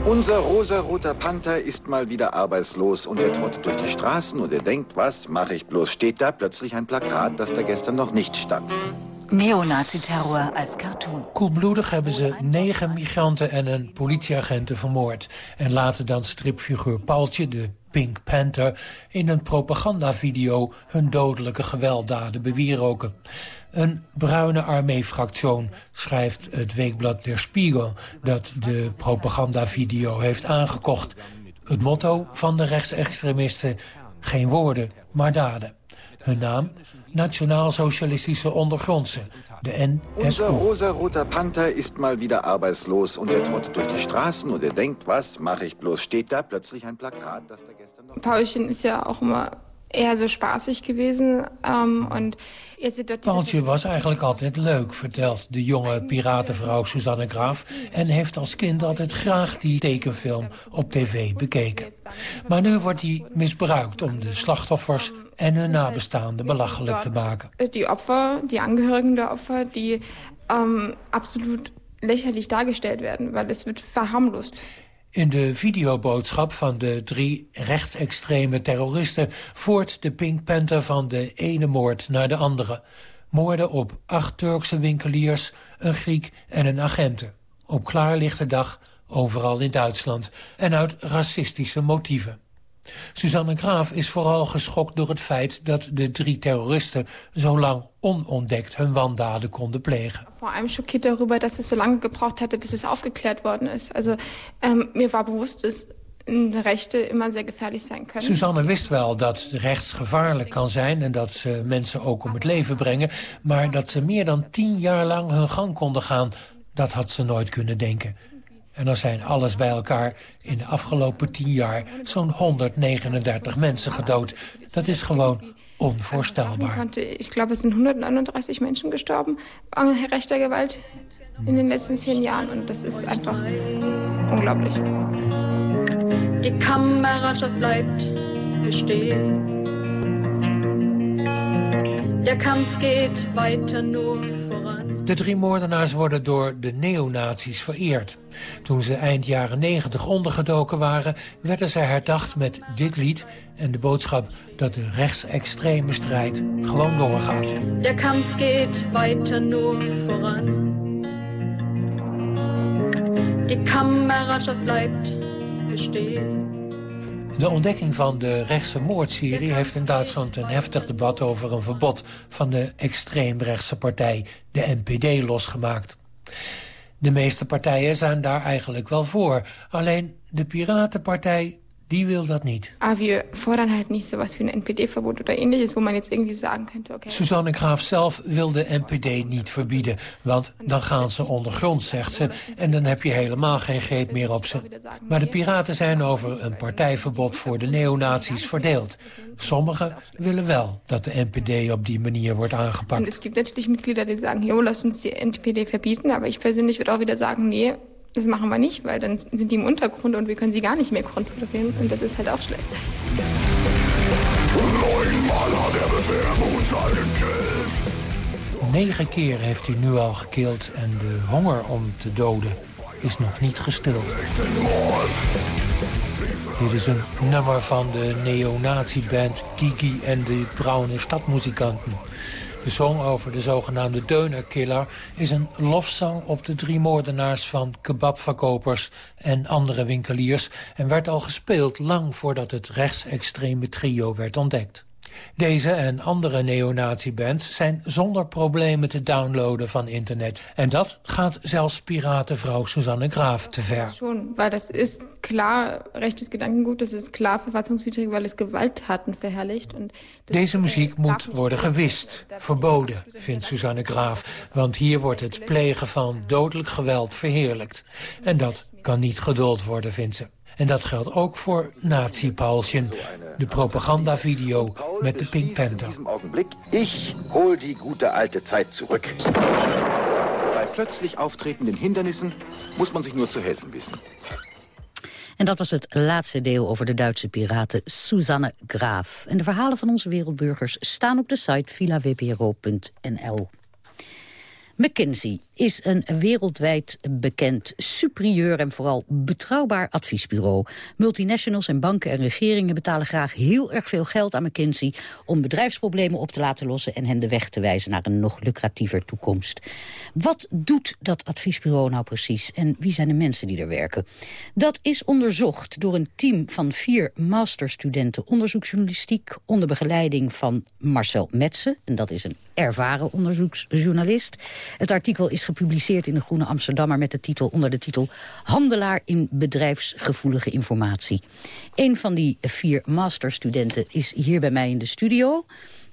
Unser rosa-roter Panther ist mal wieder arbeitslos und er trottet durch die Straßen und er denkt, was mache ich bloß? Steht da plötzlich ein Plakat, das da gestern noch nicht stand. Neonazi-terror als cartoon. Koelbloedig hebben ze negen migranten en een politieagenten vermoord. En laten dan stripfiguur Paaltje, de Pink Panther in een propagandavideo hun dodelijke gewelddaden bewieroken. Een bruine armeefractie schrijft het weekblad Der Spiegel... dat de propagandavideo heeft aangekocht. Het motto van de rechtsextremisten... geen woorden, maar daden. Hun naam? Nationaal-Socialistische Ondergrondse, de NSU. Unser rosa-roter Panther ist mal wieder arbeitslos und er trottet durch die Straßen und er denkt, was mache ich bloß? Steht da plötzlich ein Plakat, das da gestern noch... Paulchen ist ja auch immer eher so spaßig gewesen ähm, und Paultje was eigenlijk altijd leuk, vertelt de jonge piratenvrouw Suzanne Graaf... en heeft als kind altijd graag die tekenfilm op tv bekeken. Maar nu wordt hij misbruikt om de slachtoffers en hun nabestaanden belachelijk te maken. Die Opfer, die Angehörigen der Opfer, die ähm, absolut lächerlich dargestellt werden, weil es wird verharmlost. In de videoboodschap van de drie rechtsextreme terroristen... voert de Pink Panther van de ene moord naar de andere. Moorden op acht Turkse winkeliers, een Griek en een agenten. Op klaarlichte dag, overal in Duitsland. En uit racistische motieven. Suzanne Graaf is vooral geschokt door het feit dat de drie terroristen zo lang onontdekt hun wandaden konden plegen. Vor allem schockiert darüber, dass es so lange gebraucht hatte, bis es aufgeklärt worden ist. Also ähm, mir war bewusst, dass rechten immer sehr gefährlich zijn kunnen. Suzanne wist wel dat rechts gevaarlijk kan zijn... en dat ze mensen ook om het leven brengen... maar dat ze meer dan tien jaar lang hun gang konden gaan... dat had ze nooit kunnen denken. En er zijn alles bij elkaar in de afgelopen tien jaar zo'n 139 mensen gedood. Dat is gewoon onvoorstelbaar. Ik geloof, er zijn 139 mensen gestorben aan rechter geweld in den letzten zehn Jahren. Und das ist einfach unglaublich. Die Kameradschaft bleibt bestehen. Der Kampf geht weiter nur De drie moordenaars worden door de neonazies vereerd. Toen ze eind jaren negentig ondergedoken waren... werden ze herdacht met dit lied en de boodschap... dat de rechtsextreme strijd gewoon doorgaat. De Kampf geht weiter nur voran. Die Kameradschaft bleibt bestehen. De ontdekking van de rechtse moordserie heeft in Duitsland een heftig debat over een verbod van de extreemrechtse partij, de NPD, losgemaakt. De meeste partijen zijn daar eigenlijk wel voor. Alleen de Piratenpartij die wil dat niet. Ah, wir fordern halt nicht sowas wie ein NPD-verbot oder ähnliches, wo man jetzt irgendwie sagen könnte, okay. Suzanne Graaf zelf wil de NPD niet verbieden, want dan gaan ze ondergrond, zegt ze, en dan heb je helemaal geen greep meer op ze. Maar de piraten zijn over een partijverbod voor de neonazies verdeeld. Sommigen willen wel dat de NPD op die manier wordt aangepakt. En es gibt natürlich Mitglieder die sagen, jo, lass uns die NPD verbieten, aber ich persönlich würde auch wieder sagen, nee, das machen wir nicht, weil dann sind die im Untergrund und wir können sie gar nicht mehr kontrollieren. Und das ist halt auch schlecht. Negen keer heeft hij nu al gekild en de honger om te doden is nog niet gestild. Dit is een nummer van de neonazi-band Kiki en de Bruine Stadmuzikanten. De song over de zogenaamde deunerkiller is een lofzang op de drie moordenaars van kebabverkopers en andere winkeliers en werd al gespeeld lang voordat het rechtsextreme trio werd ontdekt. Deze en andere neonazi-bands zijn zonder problemen te downloaden van internet. En dat gaat zelfs piratenvrouw Susanne Graaf te ver. Schon, weil das ist klar rechtes Gedankengut, das ist klar verfassungswidrig, weil es Gewalttaten verherrlicht. Und Deze muziek moet worden gewist, verboden, vindt Susanne Graaf. Want hier wordt het plegen van dodelijk geweld verheerlijkt. En dat kan niet geduld worden, vindt ze. En dat geldt ook voor Nazi-Paulchen, de propagandavideo met de Pink Panther. Ich hol die gute alte Zeit zurück. Bei plötzlich auftretenden Hindernissen muss man sich nur zu helfen wissen. En dat was het laatste deel over de Duitse piraten Susanne Graaf. En de verhalen van onze wereldburgers staan op de site vilawpro.nl. McKinsey is een wereldwijd bekend, superieur en vooral betrouwbaar adviesbureau. Multinationals en banken en regeringen betalen graag heel erg veel geld aan McKinsey om bedrijfsproblemen op te laten lossen en hen de weg te wijzen naar een nog lucratiever toekomst. Wat doet dat adviesbureau nou precies en wie zijn de mensen die er werken? Dat is onderzocht door een team van vier masterstudenten onderzoeksjournalistiek onder begeleiding van Marcel Metsen, en dat is een ervaren onderzoeksjournalist. Het artikel is gepubliceerd in de Groene Amsterdammer met de titel, onder de titel Handelaar in bedrijfsgevoelige informatie. Een van die vier masterstudenten is hier bij mij in de studio.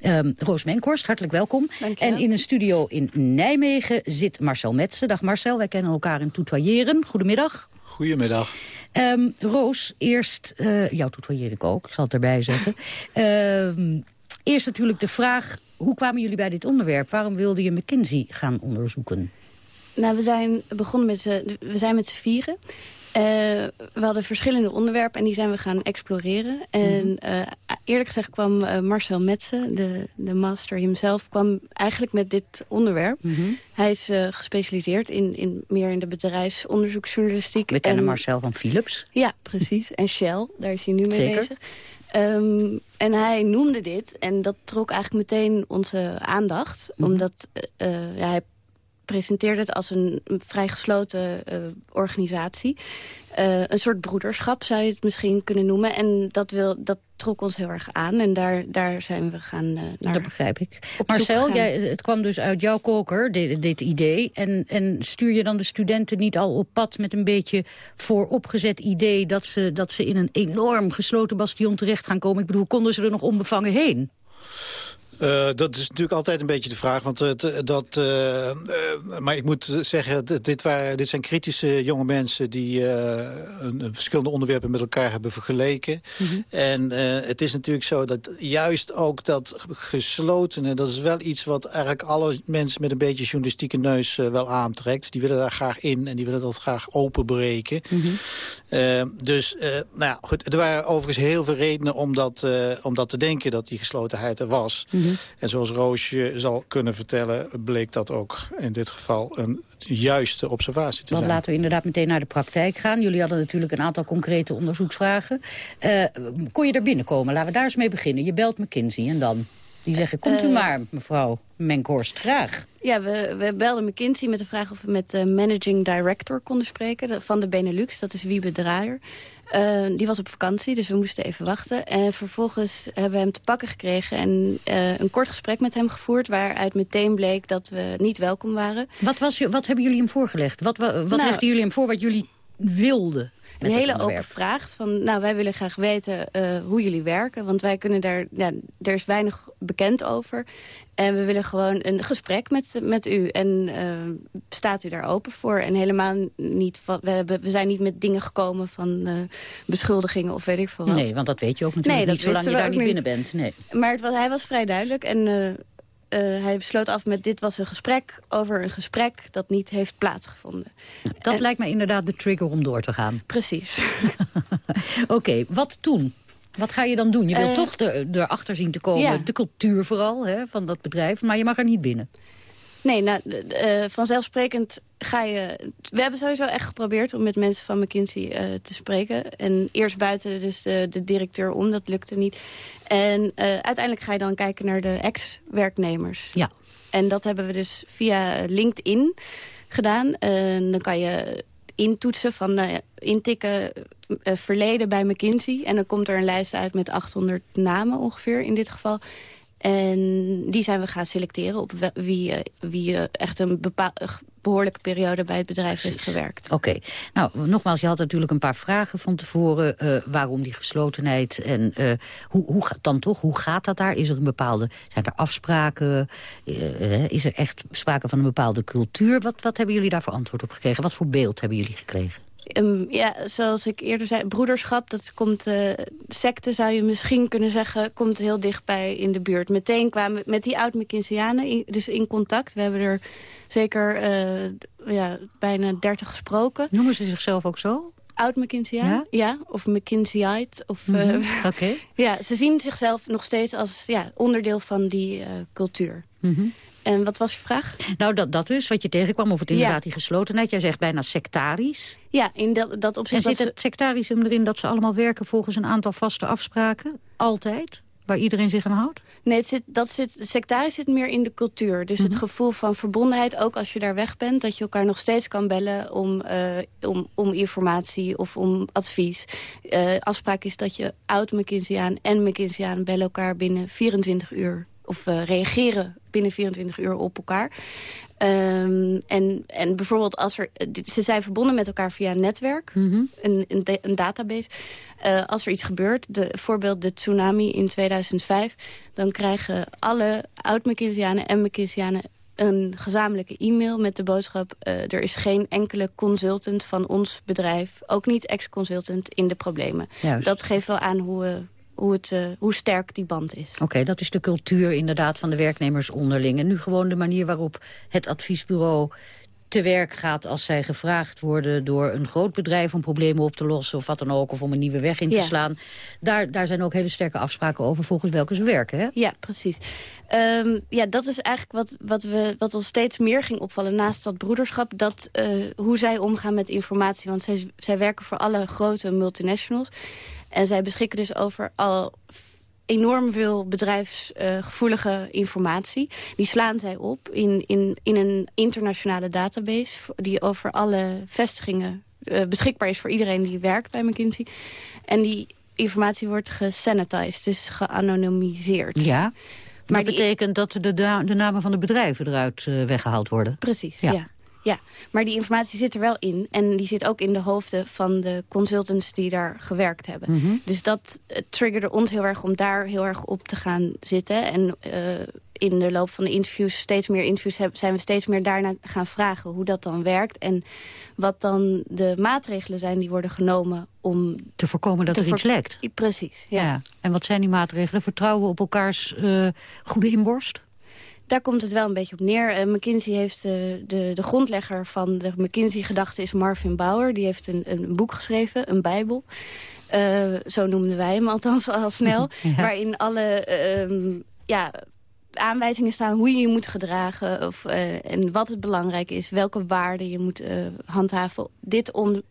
Um, Roos Menkhorst, hartelijk welkom. En in een studio in Nijmegen zit Marcel Metsen. Dag Marcel, wij kennen elkaar in toetoyeren. Goedemiddag. Goedemiddag. Um, Roos, eerst, uh, jou toetoyeer ik ook, ik zal het erbij zetten. Um, eerst natuurlijk de vraag, hoe kwamen jullie bij dit onderwerp? Waarom wilde je McKinsey gaan onderzoeken? Nou, we zijn begonnen met z'n, we zijn met z'n vieren. Uh, we hadden verschillende onderwerpen en die zijn we gaan exploreren. En uh, eerlijk gezegd kwam uh, Marcel Metsen, de, de master himself... kwam eigenlijk met dit onderwerp. Mm -hmm. Hij is gespecialiseerd in, in, meer in de bedrijfsonderzoeksjournalistiek. We kennen en, Marcel van Philips. Ja, precies. En Shell, daar is hij nu mee Zeker. bezig. Um, en hij noemde dit en dat trok eigenlijk meteen onze aandacht. Mm -hmm. Omdat ja, hij presenteerde het als een, vrij gesloten uh, organisatie. Uh, een soort broederschap zou je het misschien kunnen noemen. En dat, wil, dat trok ons heel erg aan. En daar, daar zijn we gaan uh, naar Dat begrijp ik. Marcel, jij, het kwam dus uit jouw koker, dit, dit, idee. En, en stuur je dan de studenten niet al op pad met een beetje vooropgezet idee... dat ze, dat ze in een enorm gesloten bastion terecht gaan komen? Ik bedoel, konden ze er nog onbevangen heen? Uh, dat is natuurlijk altijd een beetje de vraag. Want uh, dat, uh, maar ik moet zeggen, dit, waren, dit zijn kritische jonge mensen... die een, een verschillende onderwerpen met elkaar hebben vergeleken. Mm -hmm. En het is natuurlijk zo dat juist ook dat geslotene... dat is wel iets wat eigenlijk alle mensen met een beetje journalistieke neus wel aantrekt. Die willen daar graag in en die willen dat graag openbreken. Mm -hmm. dus nou ja, goed, er waren overigens heel veel redenen om dat, om dat te denken... dat die geslotenheid er was... Mm -hmm. En zoals Roosje zal kunnen vertellen... bleek dat ook in dit geval een juiste observatie te Want zijn. laten we inderdaad meteen naar de praktijk gaan. Jullie hadden natuurlijk een aantal concrete onderzoeksvragen. Uh, kon je er binnenkomen? Laten we daar eens mee beginnen. Je belt McKinsey en dan? Die zeggen, komt u uh, maar, mevrouw Menkhorst, graag. Ja, we, we belden McKinsey met de vraag of we met de managing director konden spreken... van de Benelux, dat is Wiebe Draaier. Uh, die was op vakantie, dus we moesten even wachten. En vervolgens hebben we hem te pakken gekregen... en uh, een kort gesprek met hem gevoerd... waaruit meteen bleek dat we niet welkom waren. Wat, was, wat hebben jullie hem voorgelegd? Wat, wat nou, legden jullie hem voor wat jullie wilden? Een hele open vraag. Van, nou, wij willen graag weten uh, hoe jullie werken. Want wij kunnen daar... Ja, er is weinig bekend over. En we willen gewoon een gesprek met, met u. En uh, staat u daar open voor? En helemaal niet van... We, hebben, we zijn niet met dingen gekomen van uh, beschuldigingen of weet ik veel wat. Nee, want dat weet je ook natuurlijk nee, niet zolang je daar niet binnen bent. Nee. Maar het hij was vrij duidelijk. En uh, hij besloot af met dit was een gesprek over een gesprek dat niet heeft plaatsgevonden. Dat en, lijkt me inderdaad de trigger om door te gaan. Precies. Oké, okay, wat toen? Wat ga je dan doen? Je wilt uh, toch er, erachter zien te komen. Ja. De cultuur vooral hè, van dat bedrijf. Maar je mag er niet binnen. Nee, nou, uh, vanzelfsprekend ga je... We hebben sowieso echt geprobeerd om met mensen van McKinsey uh, te spreken. En eerst buiten dus de, de directeur om, dat lukte niet. En uh, uiteindelijk ga je dan kijken naar de ex-werknemers. Ja. En dat hebben we dus via LinkedIn gedaan. En dan kan je intoetsen van uh, intikken verleden bij McKinsey. En dan komt er een lijst uit met 800 namen ongeveer in dit geval. En die zijn we gaan selecteren op wie, uh, wie echt een behoorlijke periode bij het bedrijf Precies. heeft gewerkt. Oké. Okay. Nou, nogmaals, je had natuurlijk een paar vragen van tevoren. Uh, waarom die geslotenheid en uh, hoe, hoe dan toch, hoe gaat dat daar? Is er een bepaalde, zijn er afspraken? Uh, is er echt sprake van een bepaalde cultuur? Wat, wat hebben jullie daar voor antwoord op gekregen? Wat voor beeld hebben jullie gekregen? Um, ja, zoals ik eerder zei, broederschap, dat komt, uh, secte zou je misschien kunnen zeggen, komt heel dichtbij in de buurt. Meteen kwamen met die oud-McKinseyanen dus in contact. We hebben er zeker uh, ja, bijna dertig gesproken. Noemen ze zichzelf ook zo? Oud-McKinseyaan, ja? ja? Of McKinseyite. Of, mm -hmm. uh, okay. ja, ze zien zichzelf nog steeds als ja, onderdeel van die cultuur. Mm -hmm. En wat was je vraag? Nou, dat, dat dus, wat je tegenkwam, of het inderdaad die geslotenheid. Jij zegt bijna sectarisch. Ja, in dat, dat opzicht... En zit het sectarisme erin dat ze allemaal werken volgens een aantal vaste afspraken? Altijd? Waar iedereen zich aan houdt? Nee, het zit, dat zit, sectarisch zit meer in de cultuur. Dus het Mhm. gevoel van verbondenheid, ook als je daar weg bent... dat je elkaar nog steeds kan bellen om, eh, om, om informatie of om advies. Eh, afspraak is dat je oud-McKinseyaan en McKinseyaan bellen elkaar binnen 24 uur... of eh, reageren binnen 24 uur op elkaar. Ehm, en, en bijvoorbeeld als er... Ze zijn verbonden met elkaar via een netwerk, een, een, een database. Eh, als er iets gebeurt, de, voorbeeld de tsunami in 2005... dan krijgen alle oud-McKinseyaanen en McKinseyaanen een gezamenlijke e-mail met de boodschap... eh, er is geen enkele consultant van ons bedrijf, ook niet ex-consultant, in de problemen. Juist. Dat geeft wel aan hoe, eh, hoe, het, eh, hoe sterk die band is. Oké, dat is de cultuur inderdaad van de werknemers onderling. En nu gewoon de manier waarop het adviesbureau te werk gaat... als zij gevraagd worden door een groot bedrijf om problemen op te lossen... of wat dan ook, of om een nieuwe weg in te Ja. slaan. Daar, daar zijn ook hele sterke afspraken over volgens welke ze werken, hè? Ja, precies. Ehm, ja, dat is eigenlijk wat, wat, we, wat ons steeds meer ging opvallen naast dat broederschap. Dat, eh, hoe zij omgaan met informatie. Want zij, zij werken voor alle grote multinationals. En zij beschikken dus over al enorm veel bedrijfsgevoelige informatie. Die slaan zij op in, in, in een internationale database... die over alle vestigingen eh, beschikbaar is voor iedereen die werkt bij McKinsey. En die informatie wordt gesanitized, dus geanonimiseerd. Ja. Maar dat betekent dat de, de namen van de bedrijven eruit eh, weggehaald worden? Precies, Ja. ja. Ja. maar die informatie zit er wel in. En die zit ook in de hoofden van de consultants die daar gewerkt hebben. Mhm. Dus dat eh, triggerde ons heel erg om daar heel erg op te gaan zitten. En eh, in de loop van de interviews, steeds meer interviews... heb- zijn we steeds meer daarna gaan vragen hoe dat dan werkt. En wat dan de maatregelen zijn die worden genomen om... Te voorkomen dat te er iets lekt. Precies, ja. En wat zijn die maatregelen? Vertrouwen op elkaars eh, goede inborst? Daar komt het wel een beetje op neer. Eh, McKinsey heeft eh, de, de grondlegger van de McKinsey-gedachte is Marvin Bauer. Die heeft een, een boek geschreven, een bijbel. Eh, zo noemden wij hem althans al snel. Ja. Waarin alle ehm, ja, aanwijzingen staan hoe je je moet gedragen. Of, en wat het belangrijk is. Welke waarden je moet handhaven. Dit om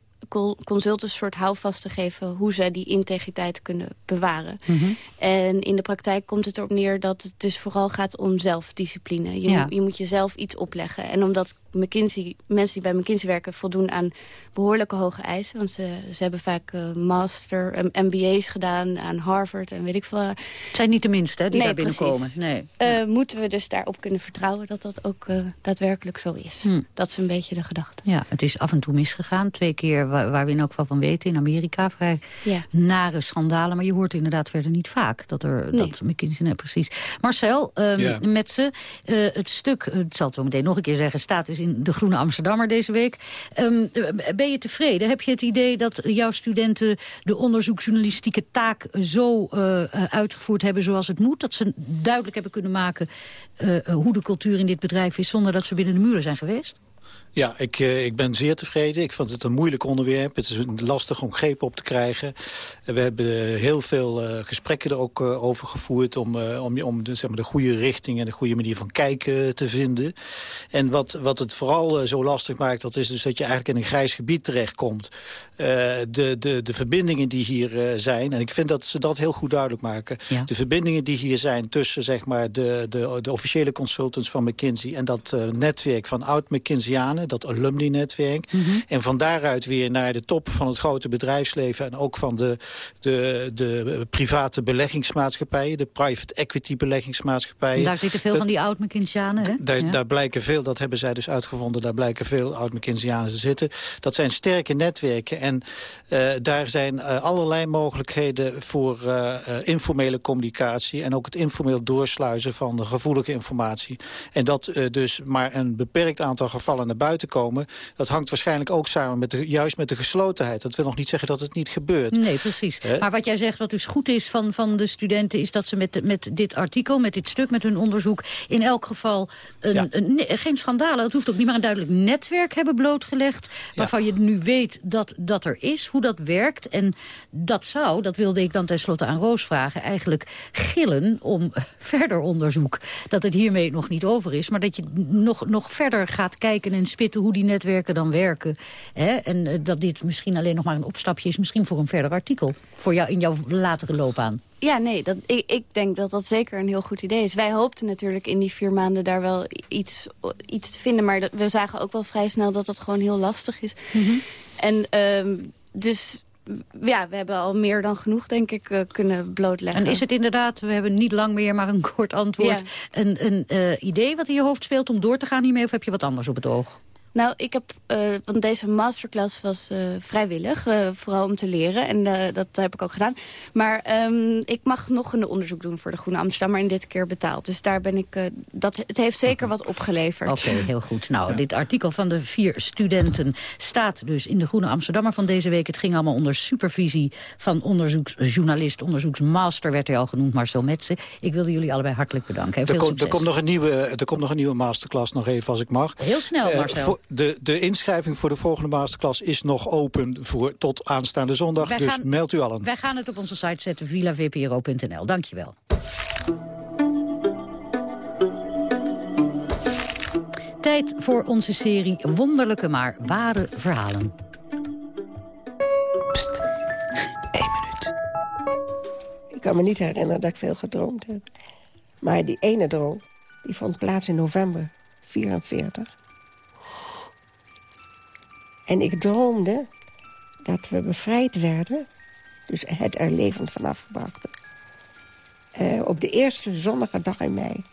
consultants soort houvast te geven... hoe ze die integriteit kunnen bewaren. Mhm. En in de praktijk komt het erop neer dat het dus vooral gaat om zelfdiscipline. Je, Ja. je moet jezelf iets opleggen. En omdat McKinsey, mensen die bij McKinsey werken voldoen aan behoorlijke hoge eisen. Want ze, ze hebben vaak eh, master, MBA's gedaan aan Harvard en weet ik veel. Het zijn niet de minste hè, die Nee, daar binnenkomen. Nee. Eh, moeten we dus daarop kunnen vertrouwen dat dat ook eh, daadwerkelijk zo is. Hm. Dat is een beetje de gedachte. Ja, het is af en toe misgegaan. Twee keer waar, waar we in elk geval van weten in Amerika. Vrij Ja. nare schandalen. Maar je hoort inderdaad verder niet vaak dat er Nee. dat McKinsey... Nee, precies. Marcel, ehm, Ja. met ze. eh, het stuk, eh, het zal het zo meteen nog een keer zeggen... staat dus in de Groene Amsterdammer deze week. Ehm, eh, ben je tevreden? Heb je het idee dat jouw studenten... de onderzoeksjournalistieke taak zo eh, eh, uitgevoerd hebben zoals het moet? Dat ze duidelijk hebben kunnen maken... hoe de cultuur in dit bedrijf is... zonder dat ze binnen de muren zijn geweest? Ja, ik, eh, ik ben zeer tevreden. Ik vond het een moeilijk onderwerp. Het is lastig om greep op te krijgen. We hebben heel veel eh, gesprekken er ook eh, over gevoerd... om, om, om de, zeg maar, de goede richting en de goede manier van kijken te vinden. En wat, wat het vooral zo lastig maakt... dat is dus dat je eigenlijk in een grijs gebied terechtkomt. De, de, de verbindingen die hier zijn... en ik vind dat ze dat heel goed duidelijk maken. Ja. De verbindingen die hier zijn tussen zeg maar, de, de, de officiële consultants van McKinsey... en dat netwerk van dat alumni-netwerk. Mhm. En van daaruit weer naar de top van het grote bedrijfsleven... en ook van de, de, de private beleggingsmaatschappijen... de private equity beleggingsmaatschappijen. Daar zitten veel Dat- van die oud-McKinseyaanen, hè? daar, Ja. daar blijken veel, dat hebben zij dus uitgevonden... daar blijken veel oud-McKinseyaanen te zitten. Dat zijn sterke netwerken en eh, daar zijn eh, allerlei mogelijkheden... voor eh, informele communicatie en ook het informeel doorsluizen... van de gevoelige informatie. En dat dus maar een beperkt aantal gevallen naar buiten komen... dat hangt waarschijnlijk ook samen met de, juist met de geslotenheid. Dat wil nog niet zeggen dat het niet gebeurt. Nee, precies. Maar wat jij zegt, wat dus goed is van, van de studenten... is dat ze met, met dit artikel, met dit stuk, met hun onderzoek... in elk geval een, een, geen schandalen, dat hoeft ook niet... maar een duidelijk netwerk hebben blootgelegd... waarvan je nu weet dat dat er is, hoe dat werkt. En dat zou, dat wilde ik dan tenslotte aan Roos vragen... eigenlijk gillen om verder onderzoek. Dat het hiermee nog niet over is, maar dat je nog, nog verder gaat kijken en spitten... hoe die netwerken dan werken. Hè? En eh, dat dit misschien alleen nog maar een opstapje is... misschien voor een verder artikel, voor jou in jouw latere loopbaan. Ja, nee, dat, ik, ik denk dat dat zeker een heel goed idee is. Wij hoopten natuurlijk in die vier maanden daar wel iets, iets te vinden... maar dat, we zagen ook wel vrij snel dat dat gewoon heel lastig is. Mhm. En ehm, dus ja, we hebben al meer dan genoeg, denk ik, eh, kunnen blootleggen. En is het inderdaad, we hebben niet lang meer, maar een kort antwoord... een, een eh, idee wat in je hoofd speelt om door te gaan hiermee... of heb je wat anders op het oog? Nou, ik heb, eh, want deze masterclass was eh, vrijwillig, eh, vooral om te leren. En dat heb ik ook gedaan. Maar ehm, ik mag nog een onderzoek doen voor de Groene Amsterdam, maar in dit keer betaald. Dus daar ben ik, dat, het heeft zeker wat opgeleverd. Oké, heel goed. Nou, dit artikel van de vier studenten staat dus in de Groene Amsterdammer van deze week. Het ging allemaal onder supervisie van onderzoeksjournalist, onderzoeksmaster werd hij al genoemd, Marcel Metsen. Ik wilde jullie allebei hartelijk bedanken. Er, komt, er, komt nog een nieuwe, er komt nog een nieuwe masterclass, nog even als ik mag. Heel snel, Marcel de, de inschrijving voor de volgende masterclass is nog open voor, tot aanstaande zondag. dus gaan, meld u allen. Wij gaan het op onze site zetten, villavpro.nl. Dankjewel. Tijd voor onze serie Wonderlijke maar ware verhalen. Pst, één minuut. Ik kan me niet herinneren dat ik veel gedroomd heb. Maar die ene droom, die vond plaats in november 44. En ik droomde dat we bevrijd werden. Dus het er levend vanaf brachten. Uh, op de eerste zonnige dag in mei.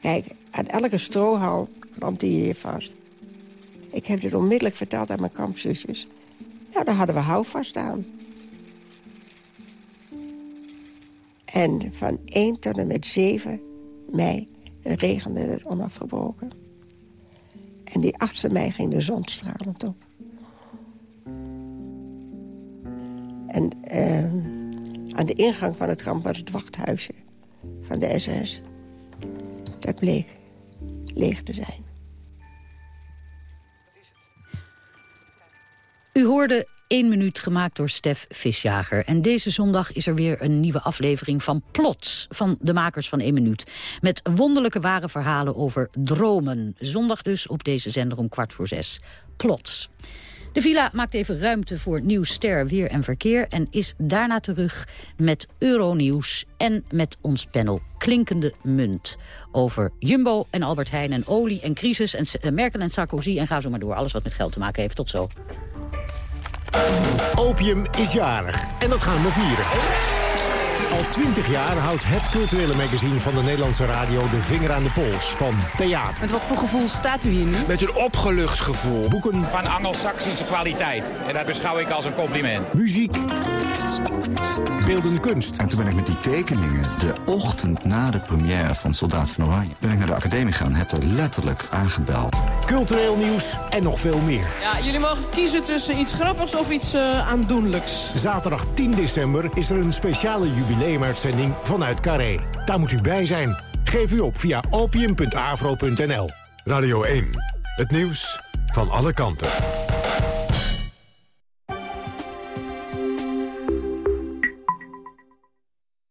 Kijk, aan elke strohal rampte je je vast. Ik heb dit onmiddellijk verteld aan mijn kampzusjes. Nou, daar hadden we houvast aan. En van 1 tot en met 7 mei regende het onafgebroken. En die 8 mei ging de zon stralend op. En uh, aan de ingang van het kamp was het wachthuisje van de SS. Dat bleek leeg te zijn. U hoorde 1 minuut gemaakt door Stef Visjager. En deze zondag is er weer een nieuwe aflevering van Plots... van de makers van 1 minuut. Met wonderlijke ware verhalen over dromen. Zondag dus op deze zender om kwart voor zes. Plots. De villa maakt even ruimte voor nieuw ster, weer en verkeer... en is daarna terug met Euronieuws en met ons panel Klinkende Munt. Over Jumbo en Albert Heijn en olie en crisis en Merkel en Sarkozy... en ga zo maar door, alles wat met geld te maken heeft. Tot zo. Opium is jarig en dat gaan we vieren. Al twintig jaar houdt het culturele magazine van de Nederlandse radio de vinger aan de pols van theater. Met wat voor gevoel staat u hier nu? Met een opgelucht gevoel. Boeken. Van Angelsaksische kwaliteit. En dat beschouw ik als een compliment. Muziek. Beeldende kunst. En toen ben ik met die tekeningen, de ochtend na de première van Soldaat van Oranje... ben ik naar de academie gegaan en heb er letterlijk aangebeld. Cultureel nieuws en nog veel meer. Ja, jullie mogen kiezen tussen iets grappigs of iets uh, aandoenlijks. Zaterdag 10 december is er een speciale jubileum jubileumuitzending vanuit Carré. Daar moet u bij zijn. Geef u op via opium.avro.nl. Radio 1. Het nieuws van alle kanten.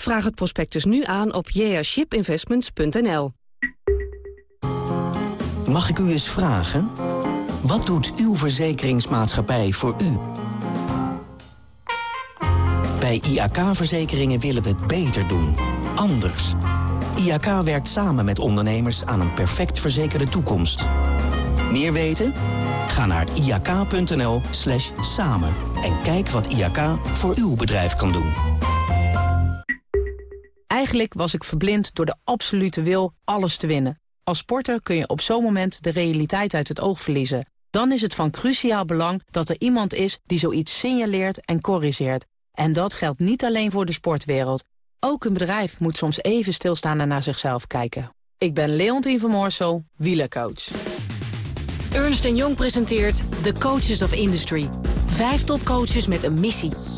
Vraag het prospectus nu aan op jashipinvestments.nl. Mag ik u eens vragen? Wat doet uw verzekeringsmaatschappij voor u? Bij IAK-verzekeringen willen we het beter doen. Anders. IAK werkt samen met ondernemers aan een perfect verzekerde toekomst. Meer weten? Ga naar iak.nl slash samen en kijk wat IAK voor uw bedrijf kan doen. Eigenlijk was ik verblind door de absolute wil alles te winnen. Als sporter kun je op zo'n moment de realiteit uit het oog verliezen. Dan is het van cruciaal belang dat er iemand is die zoiets signaleert en corrigeert. En dat geldt niet alleen voor de sportwereld. Ook een bedrijf moet soms even stilstaan en naar zichzelf kijken. Ik ben Leontien van Moorsel, wielercoach. Ernst Jong presenteert The Coaches of Industry. Vijf topcoaches met een missie.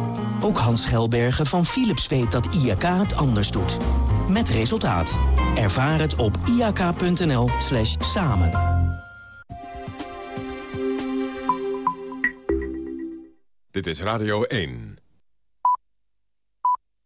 Ook Hans Gelbergen van Philips weet dat IAK het anders doet. Met resultaat. Ervaar het op iak.nl slash samen. Dit is Radio 1.